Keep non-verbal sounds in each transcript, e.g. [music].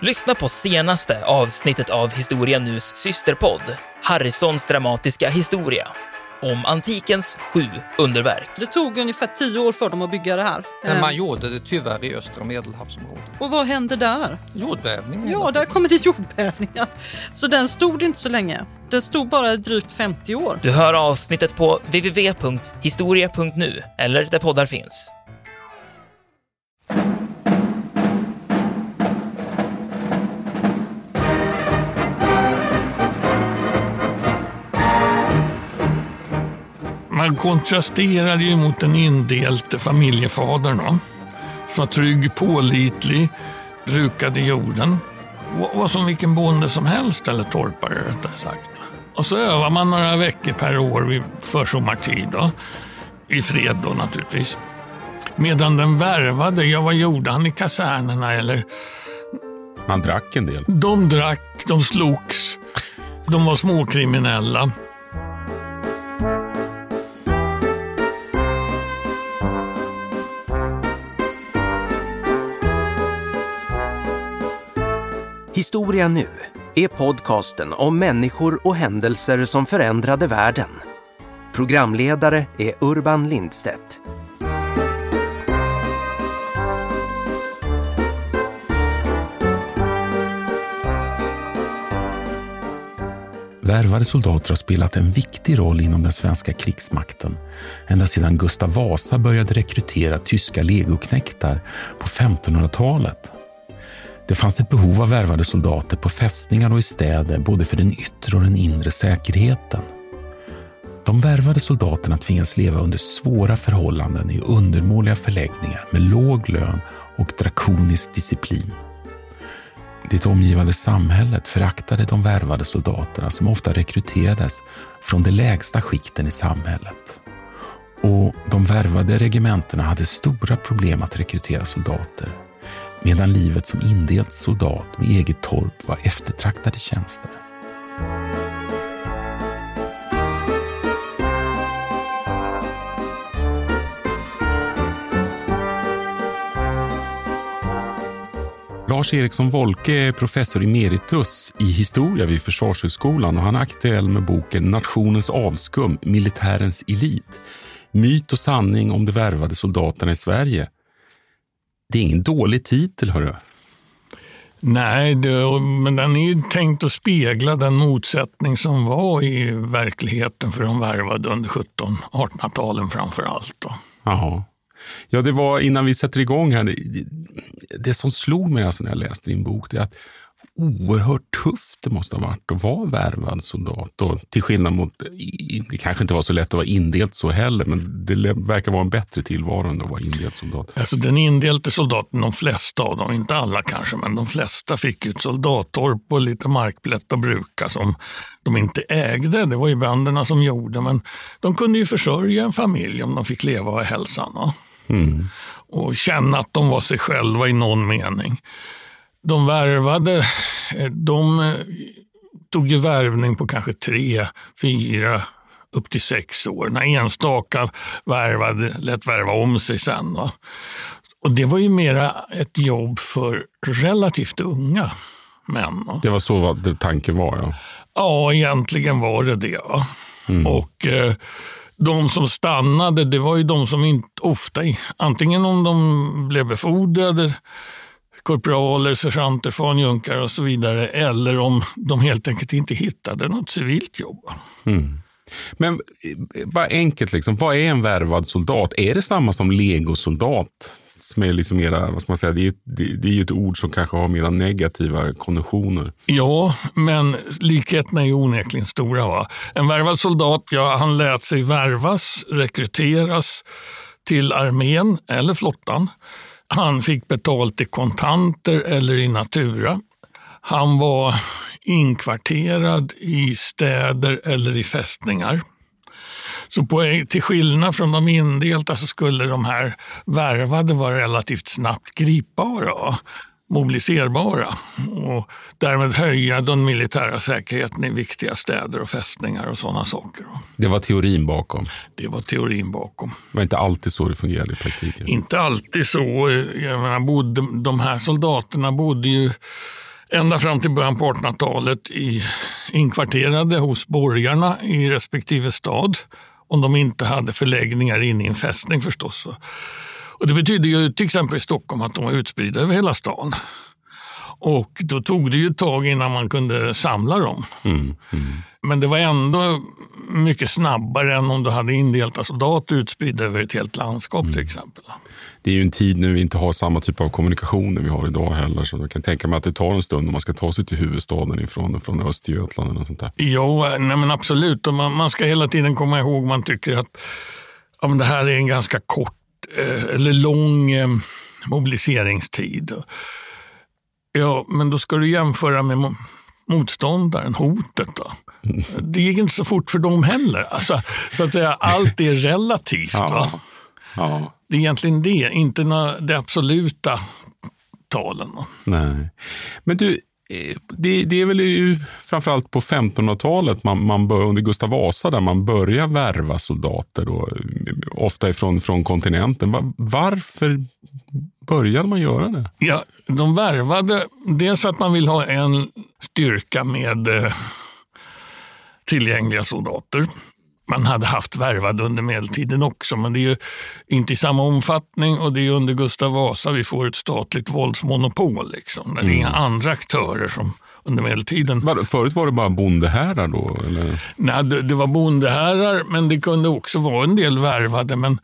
Lyssna på senaste avsnittet av Historia Nus systerpodd, Harrisons dramatiska historia, om antikens sju underverk. Det tog ungefär tio år för dem att bygga det här. Men man Eh, gjorde det tyvärr i östra medelhavsområdet. Och vad hände där? Jordbävning. Ja, där kommer det [laughs] jordbävningar. Så den stod inte så länge. Den stod bara drygt 50 år. Du hör avsnittet på www.historia.nu eller där poddar finns. Man kontrasterade ju mot den indelte familjefadern då, som var trygg, pålitlig, brukade jorden. Var- Var som vilken bonde som helst, eller torpare rättare sagt. Och så övar man några veckor per år vid försommartid. Då, I fred då naturligtvis. Medan den värvade, ja vad gjorde han i kasernerna? Eller, Han drack en del. de drack, de slogs, de var småkriminella. Historia nu är podcasten om människor och händelser som förändrade världen. Programledare är Urban Lindstedt. Värvade soldater har spelat en viktig roll inom den svenska krigsmakten ända sedan Gustav Vasa började rekrytera tyska legoknektar på 1500-talet. Det fanns ett behov av värvade soldater på fästningar och i städer både för den yttre och den inre säkerheten. De värvade soldaterna tvingas leva under svåra förhållanden i undermåliga förläggningar med låg lön och drakonisk disciplin. Det omgivande samhället föraktade de värvade soldaterna som ofta rekryterades från de lägsta skikten i samhället. Och de värvade regementena hade stora problem att rekrytera soldater medan livet som indelt soldat med eget torp var eftertraktade tjänster. Lars Eriksson Wolke är professor emeritus i historia vid Försvarshögskolan och han är aktuell med boken Nationens avskum, militärens elit. Myt och sanning om de värvade soldaterna i Sverige. Det är ingen dålig titel, hörru. Nej, det, men den är ju tänkt att spegla den motsättning som var i verkligheten för de värvade under 1700-1800-talen framför allt. Då. Jaha. Ja, det var innan vi sätter igång här. det- som slog mig alltså när jag läste din bok, det är att oerhört tufft det måste ha varit att vara värvad soldat. Och till skillnad mot, det kanske inte var så lätt att vara indelt så heller, men det verkar vara en bättre tillvaro än att vara indelt soldat. Alltså den indelte soldaten, de flesta av dem, inte alla kanske, men de flesta fick ju ett soldattorp och lite markplätt att bruka som de inte ägde. Det var ju bönderna som gjorde, men de kunde ju försörja en familj om de fick leva av hälsan. va? Mm. och känna att de var sig själva i någon mening. De värvade, eh, de eh, tog ju värvning på kanske tre, fyra, upp till sex år. När enstaka värvade, lät värva om sig sen. Va? Och det var ju mera ett jobb för relativt unga män. Va? Det var så vad det- tanken var, ja. Ja, egentligen var det det. Va? Och eh, de som stannade, det var ju de som inte ofta, antingen om de blev befordrade, korporaler, sergeanter, fanjunkar och så vidare, eller om de helt enkelt inte hittade något civilt jobb. va. Men eh, bara enkelt, liksom, vad är en värvad soldat? Är det samma som legosoldat? Som är liksom mera, vad ska man säga, det är, det, det är ju ett ord som kanske har mera negativa konnotationer. Ja, men likheterna är onekligen stora. Va? En värvad soldat, ja, han lät sig värvas, rekryteras till armén eller flottan. Han fick betalt i kontanter eller i natura. Han var inkvarterad i städer eller i fästningar. Så på, till skillnad från de indelta så skulle de här värvade vara relativt snabbt gripbara, mobiliserbara och därmed höja den militära säkerheten i viktiga städer och fästningar och sådana saker. Det var teorin bakom. Det var teorin bakom. Det var inte alltid så det fungerade i praktiken. Inte alltid så. Jag menar, bodde, de här soldaterna bodde ju ända fram till början på 1800-talet i, inkvarterade hos borgarna i respektive stad. Om de inte hade förläggningar inne i en fästning förstås. Och det betyder ju till exempel i Stockholm att de var utspridda över hela stan. Och då tog det ju ett tag innan man kunde samla dem. Mm, mm. Men det var ändå mycket snabbare än om du hade indelta soldater utspridda över ett helt landskap till exempel. Det är ju en tid när vi inte har samma typ av kommunikationer vi har idag heller. Så jag kan tänka mig att det tar en stund om man ska ta sig till huvudstaden ifrån från Östergötland eller sånt där. Jo, nej men absolut. Och man, man ska hela tiden komma ihåg man tycker att ja, men det här är en ganska kort eller lång eh, mobiliseringstid. Ja, men då ska du jämföra med mo- motståndaren, hotet. Då. Det gick inte så fort för dem heller. Alltså, så att säga, allt är relativt. Ja. Ja, Det är egentligen det, inte det absoluta talen. nej. Men du, eh, Eh, det, det är väl ju framförallt på 1500-talet, man, man bör, under Gustav Vasa, där man börjar värva soldater, då, ofta ifrån från kontinenten. Varför började man göra det? Ja, de värvade, dels att man vill ha en styrka med eh, tillgängliga soldater. Man hade haft värvade under medeltiden också, men det är ju inte i samma omfattning och det är under Gustav Vasa vi får ett statligt våldsmonopol. Liksom, det är inga andra aktörer som under medeltiden. Var, förut var det bara bondehärar då? Eller? Nej, det, det var bondeherrar, men det kunde också vara en del värvade. Men,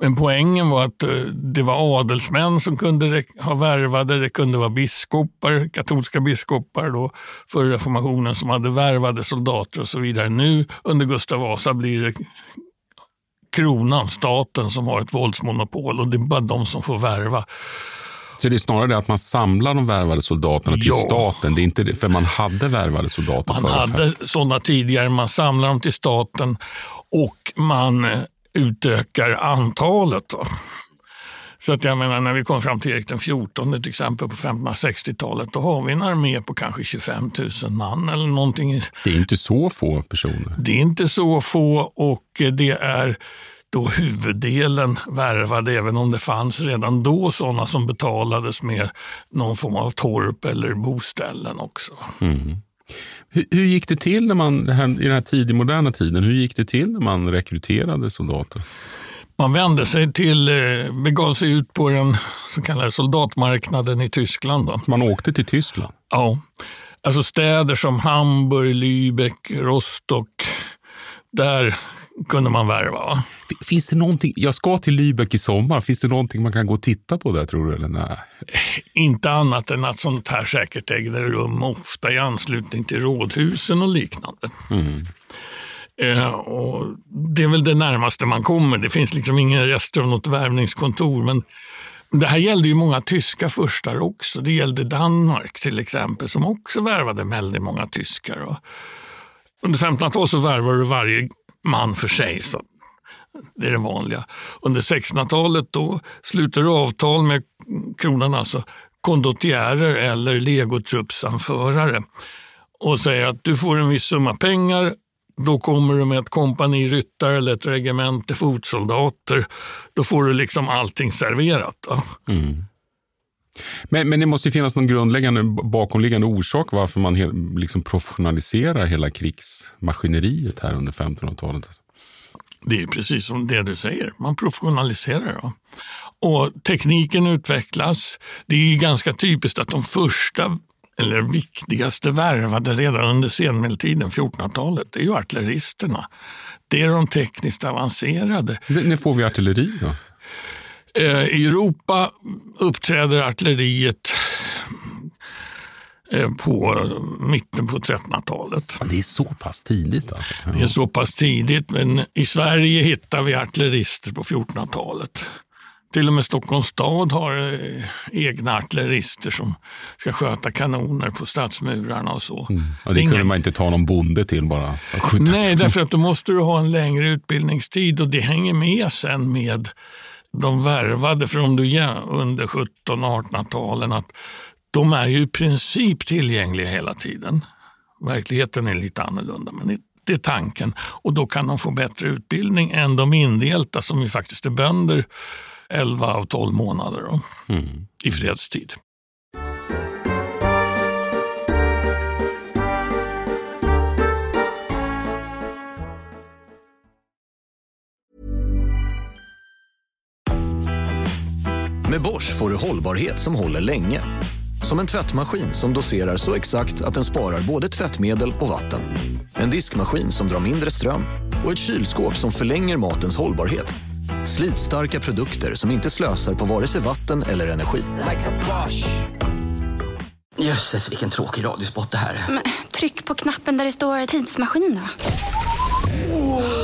men poängen var att eh, det var adelsmän som kunde ha värvade. Det kunde vara biskopar, katolska biskopar då, för reformationen som hade värvade soldater och så vidare. Nu under Gustav Vasa blir det kronan, staten, som har ett våldsmonopol och det är bara de som får värva. Så det är snarare det att man samlar de värvade soldaterna till Ja. staten. Det är inte det, för man hade värvade soldater Man förr. hade sådana tidigare, man samlar dem till staten och man eh, utökar antalet. Va? Så att jag menar, när vi kom fram till Erik den 14 till exempel på 1560-talet, då har vi en armé på kanske 25 000 man eller någonting. Det är inte så få personer. Det är inte så få och det är då huvuddelen värvade, även om det fanns redan då sådana som betalades med någon form av torp eller boställen också. Hur, hur gick det till när man, här, i den här tidig, moderna tiden, hur gick det till när man rekryterade soldater? Man vände sig till, eh, begav sig ut på den så kallade soldatmarknaden i Tyskland. Då. Så man åkte till Tyskland? Ja. Alltså städer som Hamburg, Lübeck, Rostock. Där kunde man värva. Finns det någonting, jag ska till Lübeck i sommar, finns det någonting man kan gå och titta på där tror du? Eller nej? Inte annat än att sånt här säkert ägde rum ofta i anslutning till rådhusen och liknande. Eh, och det är väl det närmaste man kommer. Det finns liksom inga rester av något värvningskontor. Men det här gällde ju många tyska furstar också. Det gällde Danmark till exempel som också värvade väldigt många tyskar. Och under 1500-talet så värvade du varje man för sig. Så det är det vanliga. Under 1600-talet då sluter du avtal med kronan, alltså kondottiärer eller legotruppsanförare och säger att du får en viss summa pengar då kommer du med ett kompani ryttare eller ett regemente fotsoldater. Då får du liksom allting serverat. Mm. Men, men det måste finnas någon grundläggande bakomliggande orsak varför man he, liksom professionaliserar hela krigsmaskineriet här under 1500-talet. Det är precis som det du säger, man professionaliserar. Va? Och tekniken utvecklas. Det är ganska typiskt att de första eller viktigaste värvade redan under senmedeltiden, 1400-talet, det är ju artilleristerna. Det är de tekniskt avancerade. N- När får vi artilleri då? Eh, I Europa uppträder artilleriet eh, på mitten på 1300-talet. Det är så pass tidigt alltså? Det är så pass tidigt, men i Sverige hittar vi artillerister på 1400-talet. Till och med Stockholms stad har eh, egna artillerister som ska sköta kanoner på stadsmurarna och så. Ja, det Inga- kunde man inte ta någon bonde till bara. Nej, därför att då måste du ha en längre utbildningstid och det hänger med sen med de värvade från under 1700 och 1800-talen att de är ju i princip tillgängliga hela tiden. Verkligheten är lite annorlunda, men det, är tanken. Och då kan de få bättre utbildning än de indelta som ju faktiskt är bönder 11 av 12 månader då, i fredstid. Med Bosch får du hållbarhet som håller länge. Som en tvättmaskin som doserar så exakt att den sparar både tvättmedel och vatten. En diskmaskin som drar mindre ström. Och ett kylskåp som förlänger matens hållbarhet. Slitstarka produkter som inte slösar på vare sig vatten eller energi. Jösses, vilken tråkig radiospot det här är. Men, tryck på knappen där det står tidsmaskin då. I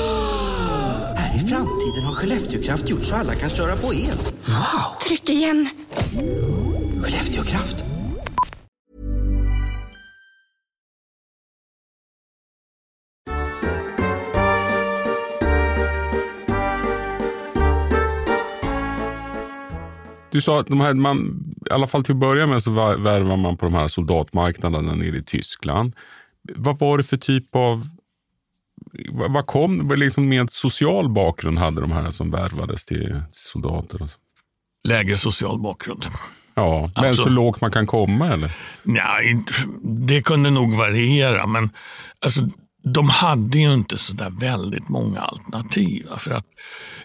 framtiden har Skellefteåkraft gjort så alla kan köra på el. Wow! Tryck igen. Skellefteåkraft. Du sa att de här, man, i alla fall till att börja med så vär- värvar man på de här soldatmarknaderna nere i Tyskland. Vad var det för typ av... Vad kom vad liksom med social bakgrund hade de här som värvades till, till soldater? och så? Lägre social bakgrund. Ja, men Alltså- så lågt man kan komma eller? Nej, det kunde nog variera, men alltså, de hade ju inte så där väldigt många alternativ. För att,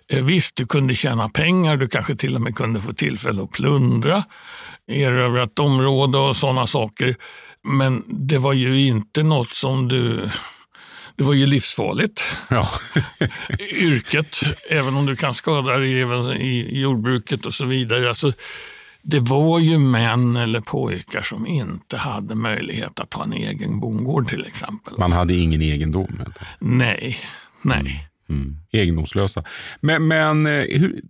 eh, visst, du kunde tjäna pengar, du kanske till och med kunde få tillfälle att plundra, erövra ett område och sådana saker. Men det var ju inte något som du... Det var ju livsfarligt, Ja. [laughs] yrket, även om du kan skada dig även i jordbruket och så vidare. Alltså, det var ju män eller pojkar som inte hade möjlighet att ha en egen bondgård till exempel. Man hade ingen egendom. enkelt. Nej, nej. Mm. Egendomslösa. Men, men eh, hur,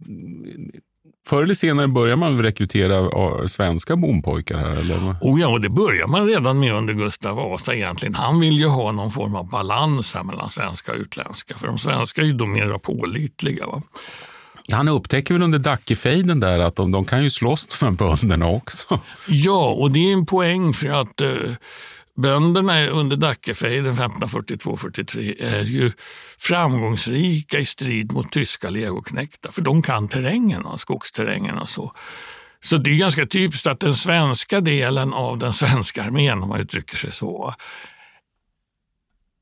förr eller senare börjar man rekrytera svenska bondpojkar här? Eller? Oh ja, och det börjar man redan med under Gustav Vasa egentligen. Han vill ju ha någon form av balans mellan svenska och utländska. För de svenska är ju då mera pålitliga. Va? Han upptäcker väl under Dackefejden där att de, de kan ju slåss med bönderna också. Ja, och det är en poäng för att eh, bönderna under Dackefejden 1542-43 är ju framgångsrika i strid mot tyska legoknektar, för de kan terrängen, och skogsterrängen och så. Så det är ganska typiskt att den svenska delen av den svenska armén, om man uttrycker sig så,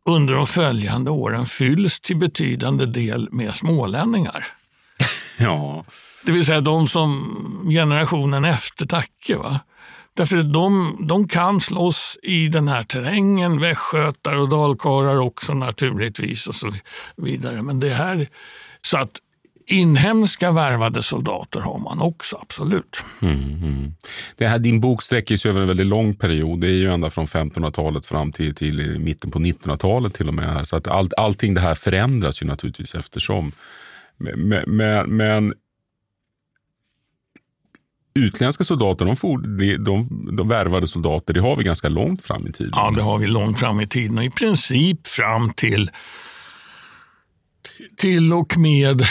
under de följande åren fylls till betydande del med smålänningar. [laughs] Ja, Det vill säga de som generationen efter Tacke. Va? Därför att de, de kan slåss i den här terrängen, västgötar och dalkarlar också naturligtvis och så vidare. Men det här, så att inhemska värvade soldater har man också, absolut. Mm, mm. det här, din bok sträcker sig över en väldigt lång period. Det är ju ända från 1500-talet fram till, till mitten på 1900-talet till och med. Så att all, allting det här förändras ju naturligtvis eftersom. Men, men, men utländska soldater, de, for, de, de, de värvade soldater, det har vi ganska långt fram i tiden. Ja, det har vi långt fram i tiden och i princip fram till, till och med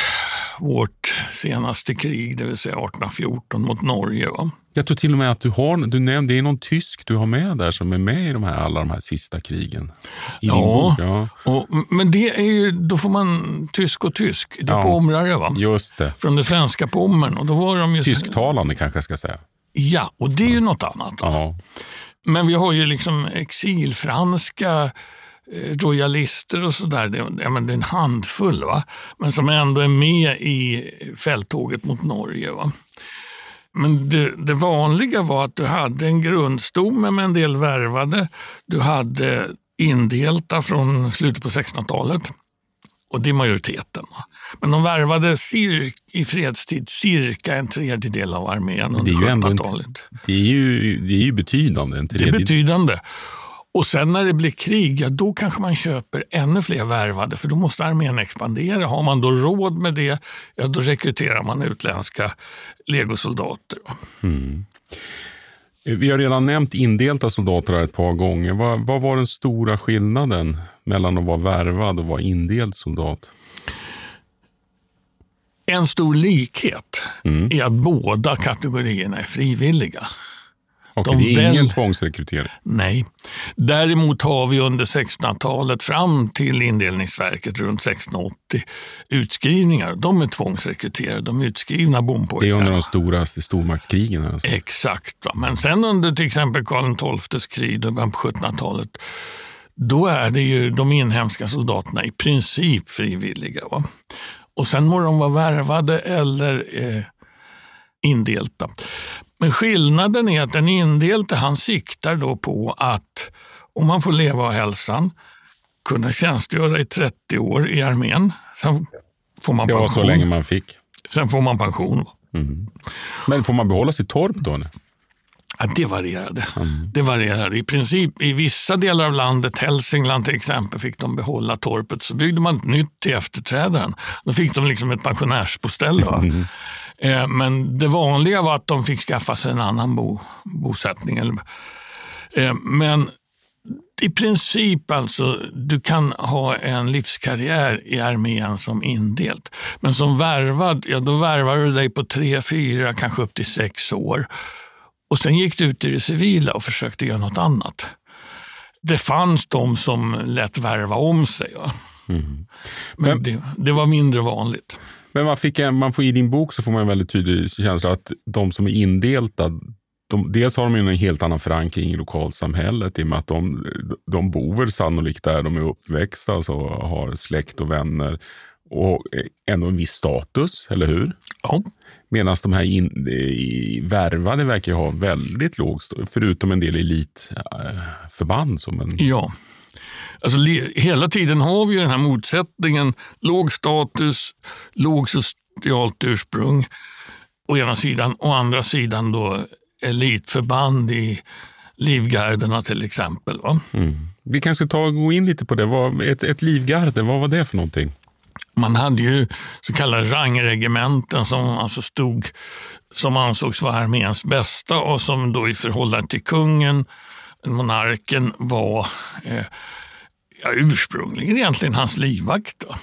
vårt senaste krig, det vill säga 1814 mot Norge. Va? Jag tror till och med att du har, du nämnde, det är någon tysk du har med där som är med i de här, alla de här sista krigen. I din Ja. bok. Ja, Och, men det är ju, då får man tysk och tysk. Det är Ja. pomrare va? just det. Från det svenska Pommern. Och då var de ju, Tysktalande kanske jag ska säga. Ja, och det är ju något annat. Ja. Men vi har ju liksom exilfranska eh, royalister och sådär. Det, ja, men det är en handfull, va? men som ändå är med i fälttåget mot Norge. Va? Men det, det vanliga var att du hade en grundstomme med en del värvade. Du hade indelta från slutet på 1600-talet. Och det är majoriteten. va. Men de värvade i fredstid cirka en tredjedel av armén under ju ändå 1700-talet. inte, det är ju, det är ju betydande. En Det är betydande. Och sen när det blir krig, ja, då kanske man köper ännu fler värvade, för då måste armén expandera. Har man då råd med det, ja, då rekryterar man utländska legosoldater. Vi har redan nämnt indelta soldater här ett par gånger. Vad, vad var den stora skillnaden mellan att vara värvad och vara indelt soldat? En stor likhet Mm. är att båda kategorierna är frivilliga. Och De det är ingen väl- tvångsrekrytering. Nej. Däremot har vi under 1600-talet fram till indelningsverket runt 1680 utskrivningar. De är tvångsrekryterade, de är utskrivna Det bondpojkar. är under de stora stormaktskrigen. Alltså. Exakt. Va? Men sen under till exempel Karl XIIs krig början på 1700-talet, då är det ju de inhemska soldaterna i princip frivilliga. Va? Och sen må de vara värvade eller eh, indelta. Men skillnaden är att den indelte han siktar då på att om man får leva av hälsan, kunna tjänstgöra i 30 år i armén, sen får man Det var pension. så länge man fick. Sen får man pension. Men får man behålla sitt torp då? Ja, det varierade. Det varierade. I princip i vissa delar av landet, Hälsingland till exempel, fick de behålla torpet. Så byggde man ett nytt till efterträdaren. Då fick de liksom ett pensionärsboställe. Eh, Men det vanliga var att de fick skaffa sig en annan bo, bosättning. Eh, Men i princip alltså, du kan ha en livskarriär i armén som indelt. Men som värvad, ja då värvar du dig på tre, fyra, kanske upp till sex år. Och sen gick du ut i det civila och försökte göra något annat. Det fanns de som lät värva om sig. Va? Men, Men- det, det var mindre vanligt. Men man, fick en, man får i din bok så får man en väldigt tydlig känsla att de som är indelta, de, dels har de ju en helt annan förankring i lokalsamhället i och med att de, de bor väl sannolikt där de är uppväxta, alltså har släkt och vänner och ändå en viss status, eller hur? Ja. Medan de här in, i, värvade verkar ha väldigt låg status, förutom en del elitförband. Som en, Ja. Alltså, hela tiden har vi den här motsättningen. Låg status, låg socialt ursprung å ena sidan. Å andra sidan då elitförband i livgarderna till exempel. Va? Vi kanske ska ta och gå in lite på det. Vad, ett, ett livgarde, vad var det för någonting? Man hade ju så kallade rangregementen som alltså stod som ansågs vara arméns bästa och som då i förhållande till kungen, monarken, var eh, ja, ursprungligen egentligen hans livvakt. Då.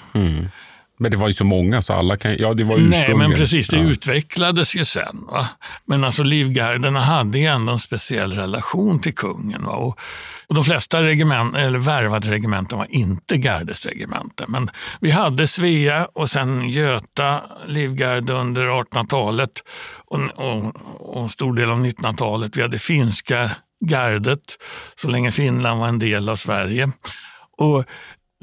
Men det var ju så många så alla kan... Ja, det var Nej, ursprungligen. men precis, det ja. utvecklades ju sen. Va? Men alltså livgarderna hade ju ändå en speciell relation till kungen. Va? Och, och de flesta regement, eller värvade regementen var inte gardesregementen. Men vi hade Svea och sen Göta livgarde under 1800-talet och, och, och en stor del av 1900-talet. Vi hade finska gardet så länge Finland var en del av Sverige. Och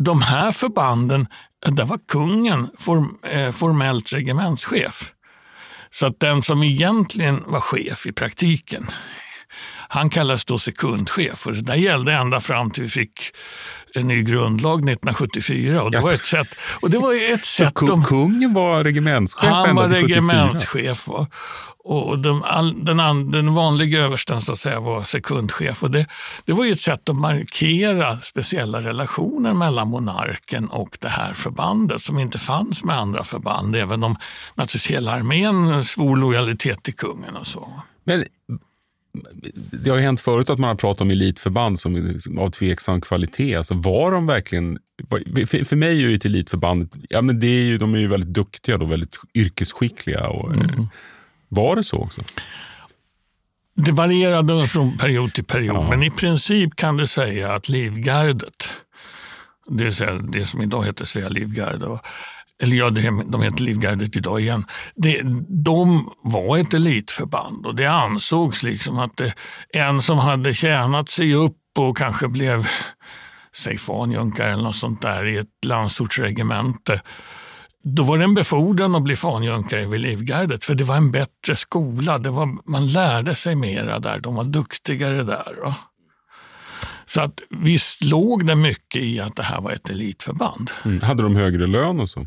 de här förbanden, där var kungen form, eh, formellt regementschef. Så att den som egentligen var chef i praktiken, han kallades då sekundchef. Och det där gällde ända fram till vi fick en ny grundlag 1974. Och det var ett sätt, och det var ett sätt de, kungen var regementschef han var till 74? regementschef. va. Och de, all, den, an, den vanliga översten så att säga, var sekundchef. Och det, det var ju ett sätt att markera speciella relationer mellan monarken och det här förbandet som inte fanns med andra förband. Även om naturligtvis hela armén svor lojalitet till kungen och så. Men det har ju hänt förut att man har pratat om elitförband som av tveksam kvalitet. Alltså var de verkligen... För, för mig är ju ett elitförband, ja men det är ju, de är ju väldigt duktiga och väldigt yrkesskickliga. Och, eh, Var det så också? Det varierade från period till period, Ja. men i princip kan du säga att Livgardet, det vill säga det som idag heter Svea Livgarde, eller ja, de heter Livgardet idag igen, det, de var ett elitförband och det ansågs liksom att det, en som hade tjänat sig upp och kanske blev säg fanjunkare eller något sånt där i ett landsortsregemente, då var det en befordran att bli fanjunkare vid Livgardet, för det var en bättre skola. Det var, man lärde sig mera där, de var duktigare där. va. Så att visst låg det mycket i att det här var ett elitförband. Mm. Hade de högre lön och så?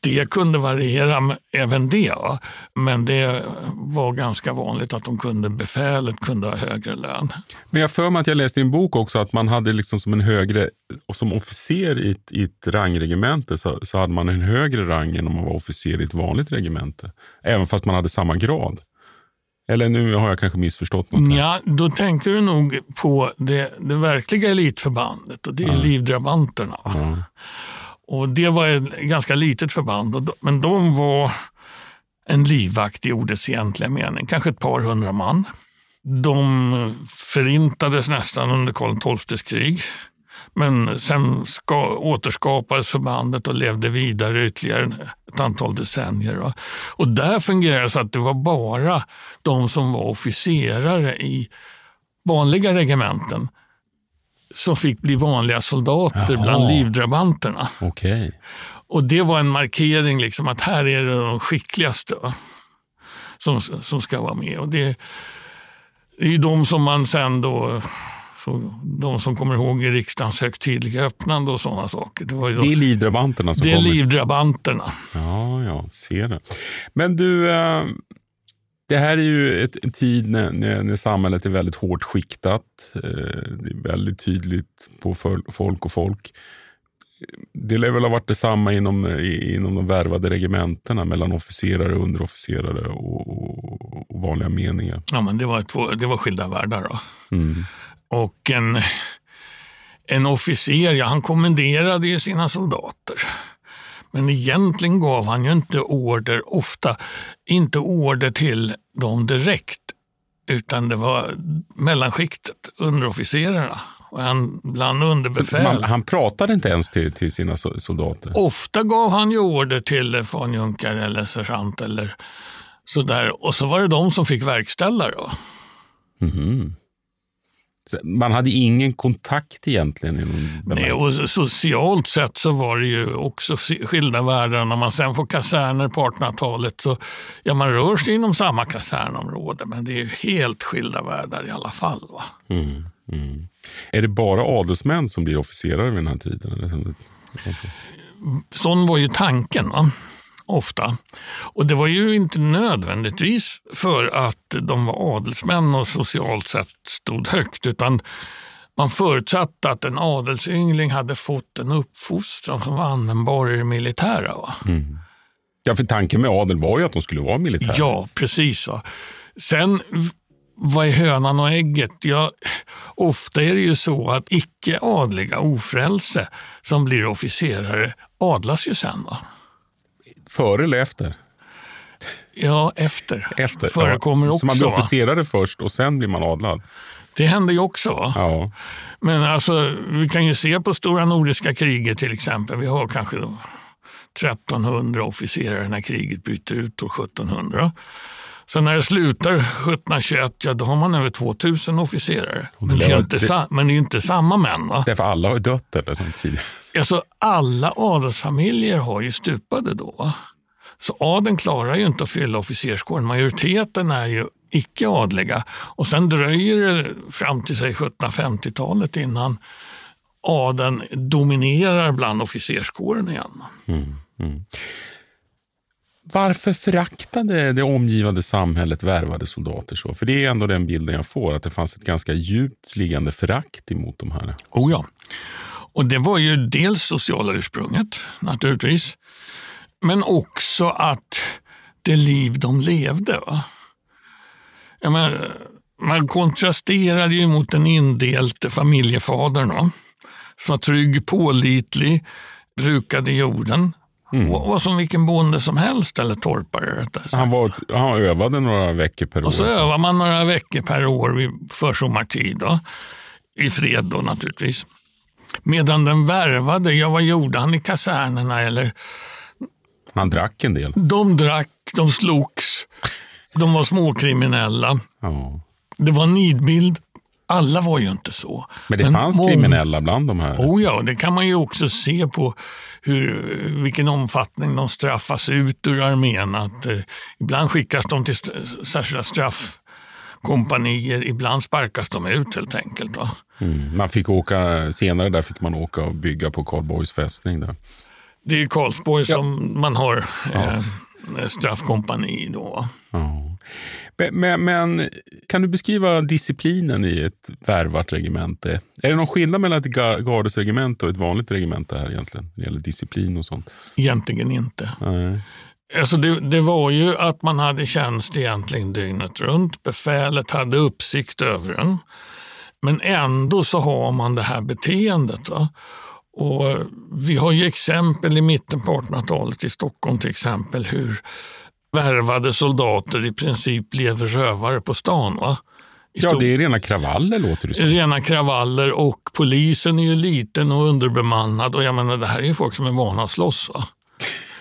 Det kunde variera även det, va. men det var ganska vanligt att de kunde, befälet kunde ha högre lön. Men jag för mig att jag läste i en bok också att man hade liksom som en högre, som officer i ett, i ett rangregemente så, så hade man en högre rang än om man var officer i ett vanligt regemente. Även fast man hade samma grad. Eller nu har jag kanske missförstått något. här. Ja, då tänker du nog på det, det verkliga elitförbandet och det är livdrabanterna. Ja. Och det var ett ganska litet förband, men de var en livvakt i ordets egentliga mening, kanske ett par hundra man. De förintades nästan under Karl XIIs krig. Men sen ska, återskapades förbandet och levde vidare ytterligare ett antal decennier. Och där fungerade det så att det var bara de som var officerare i vanliga regementen som fick bli vanliga soldater Jaha. bland livdrabanterna. Okej. Och det var en markering liksom att här är det de skickligaste. som, som ska vara med. Och det, det är ju de som man sen då så de som kommer ihåg i riksdagens högtidliga öppnande och sådana saker. Det, var ju då, det är livdrabanterna som Det är kommer. livdrabanterna. Ja, ja, ser det. Men du, eh, det här är ju ett, en tid när, när, när, samhället är väldigt hårt skiktat. Eh, det är väldigt tydligt på folk och folk. Det lär väl ha varit detsamma inom, inom de värvade regementena mellan officerare, underofficerare och, och, och vanliga meningar. Ja, men det var, två, det var skilda världar. Då. Mm. Och en, en officer, ja, han kommenderade ju sina soldater. Men egentligen gav han ju inte order, ofta inte order till dem direkt, utan det var mellanskiktet, underofficerarna. Och han, bland underbefäl. Han, han, pratade inte ens till, till sina soldater? Ofta gav han ju order till fanjunkare eller sergeant eller sådär. Och så var det de som fick verkställa. Då. Mm. Man hade ingen kontakt egentligen? Nej, och socialt sett så var det ju också skilda världar. När man sen får kaserner på 1800-talet så ja, man rör sig inom samma kasernområde men det är helt skilda världar i alla fall. Va? Mm, mm. Är det bara adelsmän som blir officerare vid den här tiden? Alltså. Sån var ju tanken. Va? Ofta. Och det var ju inte nödvändigtvis för att de var adelsmän och socialt sett stod högt, utan man förutsatte att en adelsyngling hade fått en uppfostran som var användbar i det militära. Va? Mm. Ja, för tanken med adel var ju att de skulle vara militära. Ja, precis. Va? Sen vad är hönan och ägget? Ja, ofta är det ju så att icke adliga ofrälse som blir officerare adlas ju sen. Va? Före eller efter? Ja, efter. efter Förekommer ja. också. Så man blir officerare först och sen blir man adlad? Det händer ju också. Va? Ja. Men alltså, vi kan ju se på Stora Nordiska kriget till exempel. Vi har kanske 1300 officerare när kriget bryter ut år 1700. Så när det slutar 1721, ja, då har man över 2000 officerare. Men det är ju inte, men det är inte samma män. Va? Därför alla har dött eller? Alltså, alla adelsfamiljer har ju stupade då. Så adeln klarar ju inte att fylla officerskåren. Majoriteten är ju icke-adliga. Och sen dröjer det fram till 1750-talet innan adeln dominerar bland officerskåren igen. Mm, mm. Varför föraktade det omgivande samhället värvade soldater så? För det är ändå den bilden jag får, att det fanns ett ganska djupt liggande förakt emot de här. Oh ja. Och det var ju dels sociala ursprunget naturligtvis, men också att det liv de levde. Va? Menar, man kontrasterade ju mot den indelte familjefadern va? som var trygg, pålitlig, brukade jorden. Mm. Och var som vilken bonde som helst eller torpare. Han, var, han övade några veckor per år. Och så övar man några veckor per år vid försommartid. Då. I fred då naturligtvis. Medan den värvade, ja vad gjorde han i kasernerna? Eller? Han drack en del. De drack, de slogs, de var småkriminella. Ja. Det var nidbild. Alla var ju inte så. Men det Men fanns mång... kriminella bland de här? Oh ja, det kan man ju också se på hur, vilken omfattning de straffas ut ur armén. Att, eh, ibland skickas de till särskilda straffkompanier, ibland sparkas de ut helt enkelt. Mm. Man fick åka, senare där fick man åka och bygga på Karlborgs fästning. Där. Det är Karlsborg ja. som man har ja. eh, straffkompani då. Ja. Men, men, kan du beskriva disciplinen i ett värvat regemente? Är det någon skillnad mellan ett gardesregemente och ett vanligt regemente här egentligen? När det gäller disciplin och sånt? Egentligen inte. Nej. Alltså det, det, var ju att man hade tjänst egentligen dygnet runt. Befälet hade uppsikt över en. Men ändå så har man det här beteendet. Va? Och vi har ju exempel i mitten på 1800-talet i Stockholm till exempel hur värvade soldater i princip lever rövare på stan. Va? ja, det är rena kravaller låter det som. Rena kravaller och polisen är ju liten och underbemannad. Och jag menar, det här är ju folk som är vana att slåss. Va?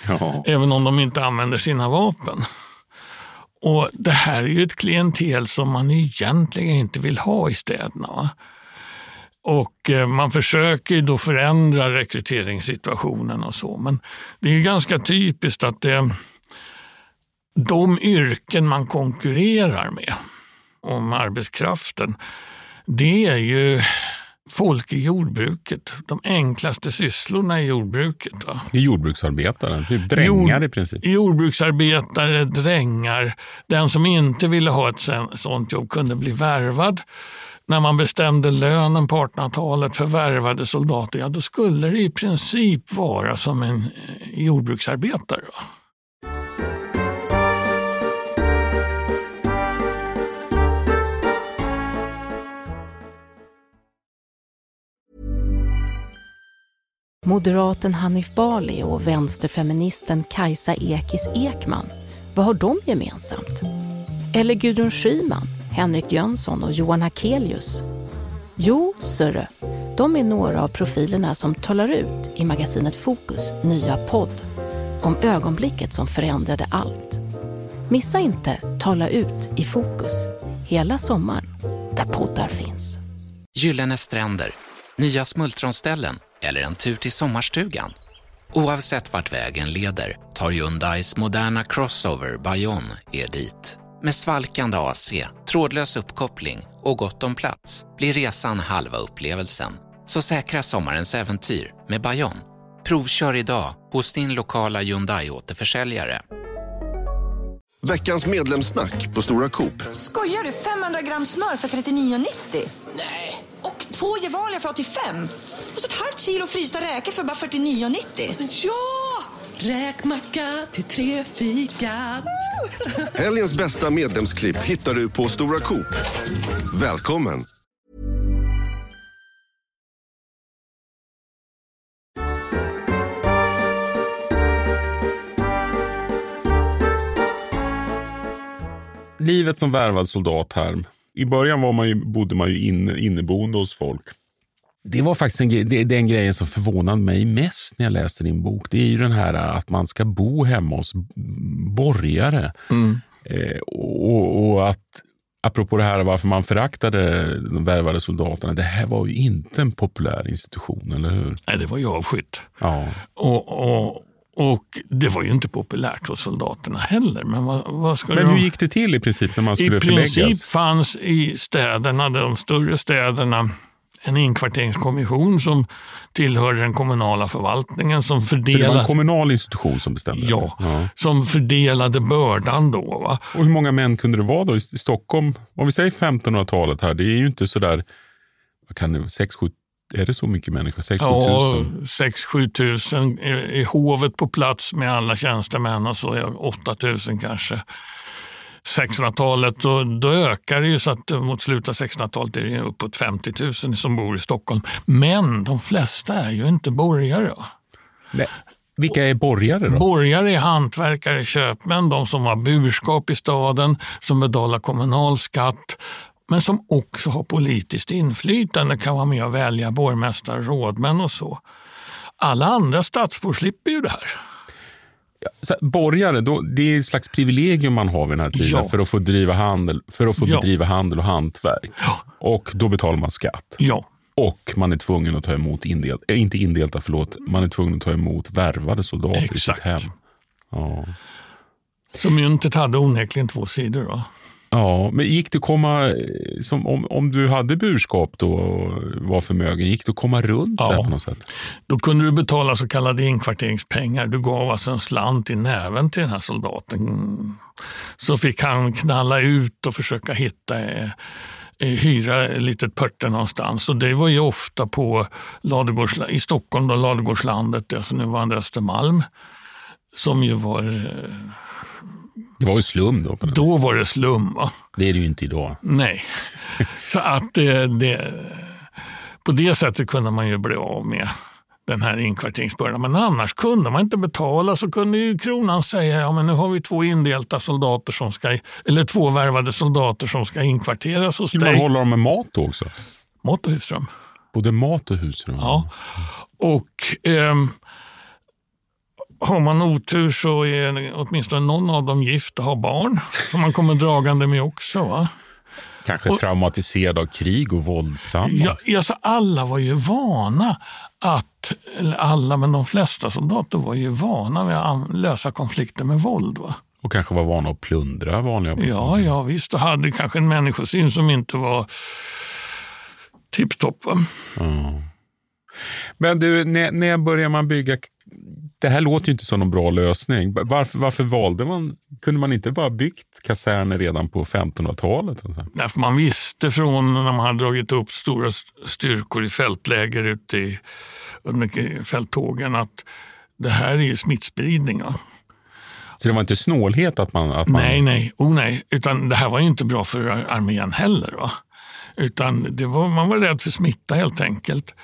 [laughs] Ja. Även om de inte använder sina vapen. Och Det här är ju ett klientel som man egentligen inte vill ha i städerna. Va? Och eh, man försöker då förändra rekryteringssituationen och så. Men det är ganska typiskt att det de yrken man konkurrerar med om arbetskraften, det är ju folk i jordbruket. De enklaste sysslorna i jordbruket. Va? Det är jordbruksarbetare, typ drängar Jord- i princip. Jordbruksarbetare, drängar. Den som inte ville ha ett sånt jobb kunde bli värvad. När man bestämde lönen på 1800-talet för värvade soldater, ja då skulle det i princip vara som en eh, jordbruksarbetare. Va? Moderaten Hanif Bali och vänsterfeministen Kajsa Ekis Ekman, vad har de gemensamt? Eller Gudrun Schyman, Henrik Jönsson och Johan Hakelius? Jo, sörre, de är några av profilerna som talar ut i magasinet Fokus nya podd om ögonblicket som förändrade allt. Missa inte Tala ut i Fokus hela sommaren, där poddar finns. Gyllene stränder, nya smultronställen eller en tur till sommarstugan. Oavsett vart vägen leder tar Hyundais moderna Crossover Bayon er dit. Med svalkande AC, trådlös uppkoppling och gott om plats blir resan halva upplevelsen. Så säkra sommarens äventyr med Bayon. Provkör idag hos din lokala Hyundai-återförsäljare. Veckans medlemssnack på Stora Coop. Skojar du? 500 gram smör för 39,90? Nej. Två Gevalia för 85? Och så ett halvt kilo frysta räkor för bara 49,90? Ja! Räkmacka till tre fikat. [laughs] Helgens bästa medlemsklipp hittar du på Stora Coop. Välkommen! Livet som värvad soldat här. I början var man ju, bodde man ju inne, inneboende hos folk. Det var faktiskt en, det, den grejen som förvånade mig mest när jag läste din bok. Det är ju den här att man ska bo hemma hos borgare. Eh, och, och att, apropå det här varför man föraktade de värvade soldaterna. Det här var ju inte en populär institution, eller hur? Nej, det var ju avskytt. Ja. Och, och, och det var ju inte populärt hos soldaterna heller. Men vad, vad ska Men de... hur gick det till i princip när man skulle I princip förläggas? fanns i städerna, de större städerna, en inkvarteringskommission som tillhör den kommunala förvaltningen som Så det var fördelade, en kommunal institution som bestämde? Ja. ja. som fördelade bördan då. Va? Och hur många män kunde det vara då i i Stockholm? Om vi säger 1500-talet här, det är ju inte sådär, vad kan det, 6 7 är det så mycket människor? 6 7 Ja, tusen? 6-7 tusen i, i hovet på plats med alla tjänstemän och så är 8 tusen kanske. 1600-talet, då, då ökar det ju så att mot slutet av 1600-talet är det uppåt 50 000 som bor i Stockholm. Men de flesta är ju inte borgare. Nej. Vilka är borgare då? Borgare är hantverkare, köpmän, de som har burskap i staden, som betalar kommunalskatt, men som också har politiskt inflytande, kan vara med och välja borgmästare, rådmän och så. Alla andra stadsbor slipper ju det här. Så, här, borgare, då, det är ett slags privilegium man har vid den här tiden Ja. för att få driva handel, för att få Ja. bedriva handel och hantverk. Och då betalar man skatt. Ja. Och man är tvungen att ta emot indel, äh, inte indelta, förlåt, man är tvungen att ta emot värvade soldater i sitt Exakt. hem. Ja. Så myntet hade onekligen två sidor. Va? Ja, men gick det att komma, eh, som om, om du hade burskap då och var förmögen, gick det att komma runt Ja. det på något sätt? Då kunde du betala så kallade inkvarteringspengar. Du gav alltså en slant i näven till den här soldaten. Mm. Så fick han knalla ut och försöka hitta eh, eh, hyra ett litet pörte någonstans. Och det var ju ofta på Ladugårds, i Stockholm, då, Ladugårdslandet, alltså nuvarande Östermalm. Som ju var... eh, Det var ju slum då. Då var det slum. Va? Det är det ju inte idag. Nej. [laughs] Så att det, det, på det sättet kunde man ju bli av med den här inkvarteringsbördan. Men annars kunde man inte betala så kunde ju kronan säga ja men nu har vi två indelta soldater som ska, eller två värvade soldater som ska inkvarteras hos Skulle man dig. hålla dem med mat då också? Mat och husrum. Både mat och husrum? Ja. Och ehm, har man otur så är åtminstone någon av dem gift och har barn som man kommer dragande med också. Va? Kanske Och- traumatiserad av krig och våldsam. Ja, alltså alla var ju vana att, alla, men de flesta soldater var ju vana vid att lösa konflikter med våld. Va? Och kanske var vana att plundra vanliga Ja, befolkningen. ja visst. Och hade kanske en människosyn som inte var tipptopp. Ja. Men du, när, när börjar man bygga? Det här låter ju inte som någon bra lösning. Varför, varför valde man? Kunde man inte bara byggt kaserner redan på 1500-talet? och så? Därför man visste från när man hade dragit upp stora styrkor i fältläger ute i fälttågen att det här är ju smittspridning. va. Så det var inte snålhet att man... Att man Nej, nej, oh, nej. Utan det här var ju inte bra för armén heller. Va? Utan det var, man var rädd för smitta helt enkelt.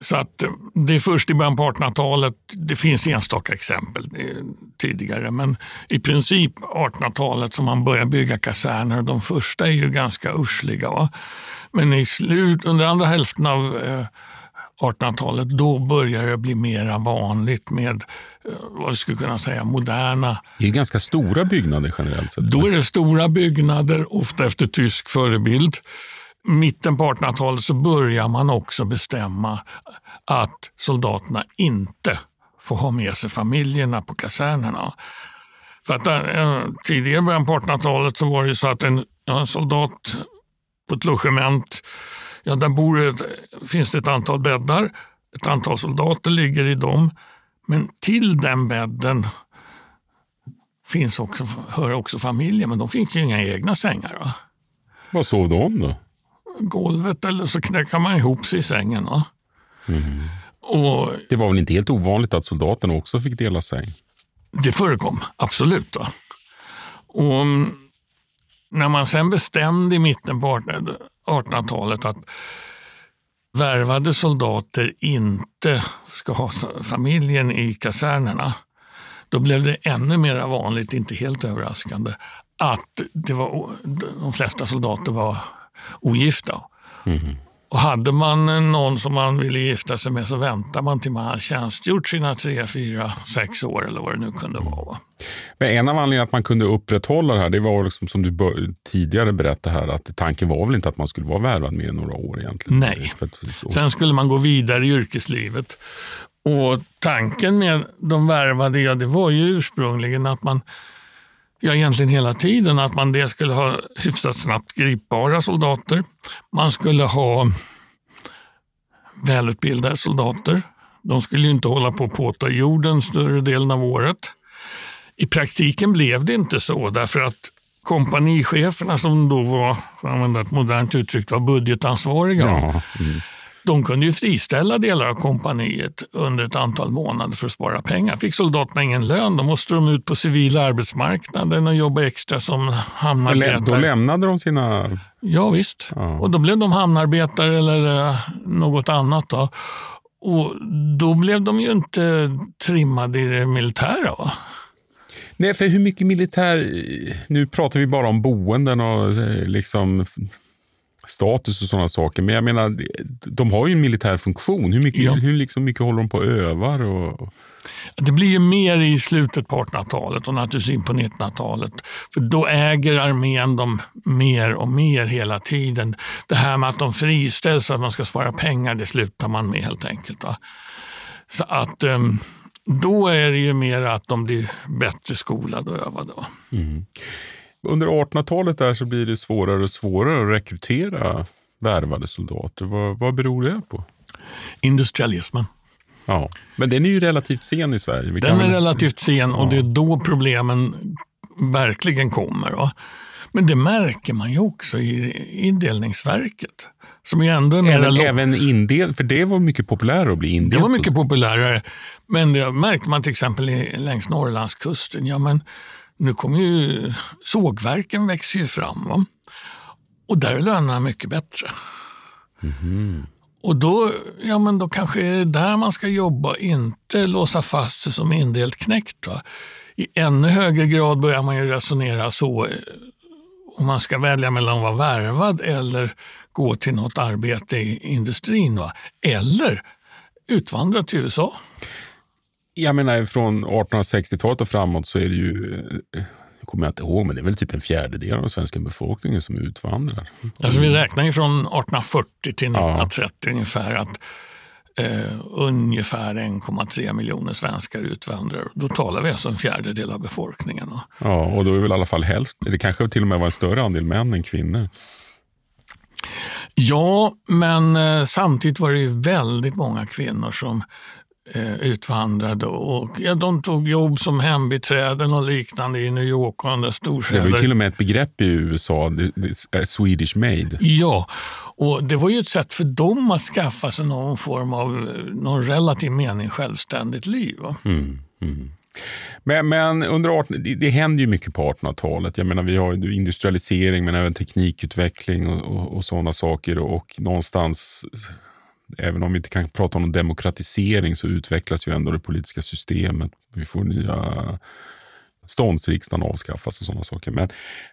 Så att eh, det är först i början på 1800-talet, det finns enstaka exempel eh, tidigare, men i princip 1800-talet som man börjar bygga kaserner. De första är ju ganska ursliga. Va? Men i slut, under andra hälften av eh, 1800-talet, då börjar det bli mera vanligt med eh, vad vi skulle kunna säga moderna Det är ganska stora byggnader generellt sett. då är det stora byggnader, ofta efter tysk förebild. Mitten på 1800-talet så börjar man också bestämma att soldaterna inte får ha med sig familjerna på kasernerna. För att eh, tidigare, i början på 1800-talet, så var det ju så att en, ja, en soldat på ett logement, ja, där bor ett, finns det ett antal bäddar. Ett antal soldater ligger i dem. Men till den bädden finns också, hör också familjen, men de fick ju inga egna sängar. Va? Vad sov de då? Golvet eller så knäcker man ihop sig i sängen. Va? Och Det var väl inte helt ovanligt att soldaterna också fick dela säng? det förekom, absolut. Va? Och mm, när man sen bestämde i mitten på 1800-talet att värvade soldater inte ska ha familjen i kasernerna, då blev det ännu mer vanligt, inte helt överraskande, att det var, de flesta soldater var ogifta. Och hade man någon som man ville gifta sig med så väntar man till man har tjänstgjort sina tre, fyra, sex år eller vad det nu kunde vara. va. Men en av anledningarna att man kunde upprätthålla det här, det var liksom, som du tidigare berättade här, att tanken var väl inte att man skulle vara värvad mer än några år egentligen? Nej. Sen skulle man gå vidare i yrkeslivet. Och tanken med de värvade, ja, det var ju ursprungligen att man, ja egentligen hela tiden, att man det skulle ha hyfsat snabbt gripbara soldater. Man skulle ha välutbildade soldater. De skulle ju inte hålla på och påta jorden större delen av året. I praktiken blev det inte så därför att kompanicheferna som då var, för att använda ett modernt uttryck, var budgetansvariga. ja, mm. De kunde ju friställa delar av kompaniet under ett antal månader för att spara pengar. Fick soldaterna ingen lön, då måste de ut på civila arbetsmarknaden och jobba extra som hamnarbetare. då lämnade de sina... Ja, visst. Ja. Och då blev de hamnarbetare eller eh, något annat. Då. Och då blev de ju inte trimmade i det militära. Va? Nej, för hur mycket militär... Nu pratar vi bara om boenden och eh, liksom status och sådana saker. Men jag menar, de har ju en militär funktion. Hur mycket, Ja. hur liksom mycket håller de på och övar? Och, Det blir ju mer i slutet på 1800-talet och naturligtvis in på 1900-talet. För då äger armén dem mer och mer hela tiden. Det här med att de friställs för att man ska spara pengar, det slutar man med helt enkelt. Va? Så att ehm, då är det ju mer att de blir bättre skolade och övade. Va? Under 1800-talet där så blir det svårare och svårare att rekrytera värvade soldater. Vad, vad beror det på? Industrialismen. Ja, men den är ju relativt sen i Sverige. Vi Den är väl- relativt sen och det är då problemen verkligen kommer. Va? Men det märker man ju också i indelningsverket. Som ju ändå är mer Även, även indel, för det var mycket populärare att bli indel. Det var mycket populärare. Men det märkte man till exempel i, längs Norrlandskusten. Ja, men nu kommer ju sågverken växer ju fram. Va? Och där är lönerna mycket bättre. Och då, ja, men då kanske är det där man ska jobba, inte låsa fast sig som indelt knäckt. Va? I ännu högre grad börjar man ju resonera så eh, om man ska välja mellan att vara värvad eller gå till något arbete i industrin. Va? Eller utvandra till USA. Jag menar från 1860-talet och framåt så är det ju, eh, jag kommer jag inte ihåg, men det är väl typ en fjärdedel av den svenska befolkningen som utvandrar. Alltså vi räknar ju från 1840 till 1930 ungefär att eh, ungefär 1,3 miljoner svenskar utvandrar. Då talar vi alltså en fjärdedel av befolkningen. Ja, och då är väl i alla fall hälften, det kanske till och med var en större andel män än kvinnor. Ja, men eh, samtidigt var det ju väldigt många kvinnor som eh, utvandrade och ja, de tog jobb som hembiträden och liknande i New York och andra storstäder. Det var ju till och med ett begrepp i USA, Swedish made. Ja, och det var ju ett sätt för dem att skaffa sig någon form av, någon relativ mening självständigt liv. Mm, mm. Men, men, under 18, det, det händer ju mycket på 1800-talet. Jag menar, vi har industrialisering men även teknikutveckling och, och, och sådana saker. Och någonstans, även om vi inte kan prata om demokratisering, så utvecklas ju ändå det politiska systemet. Vi får nya ståndsriksdagen avskaffas och sådana saker. Men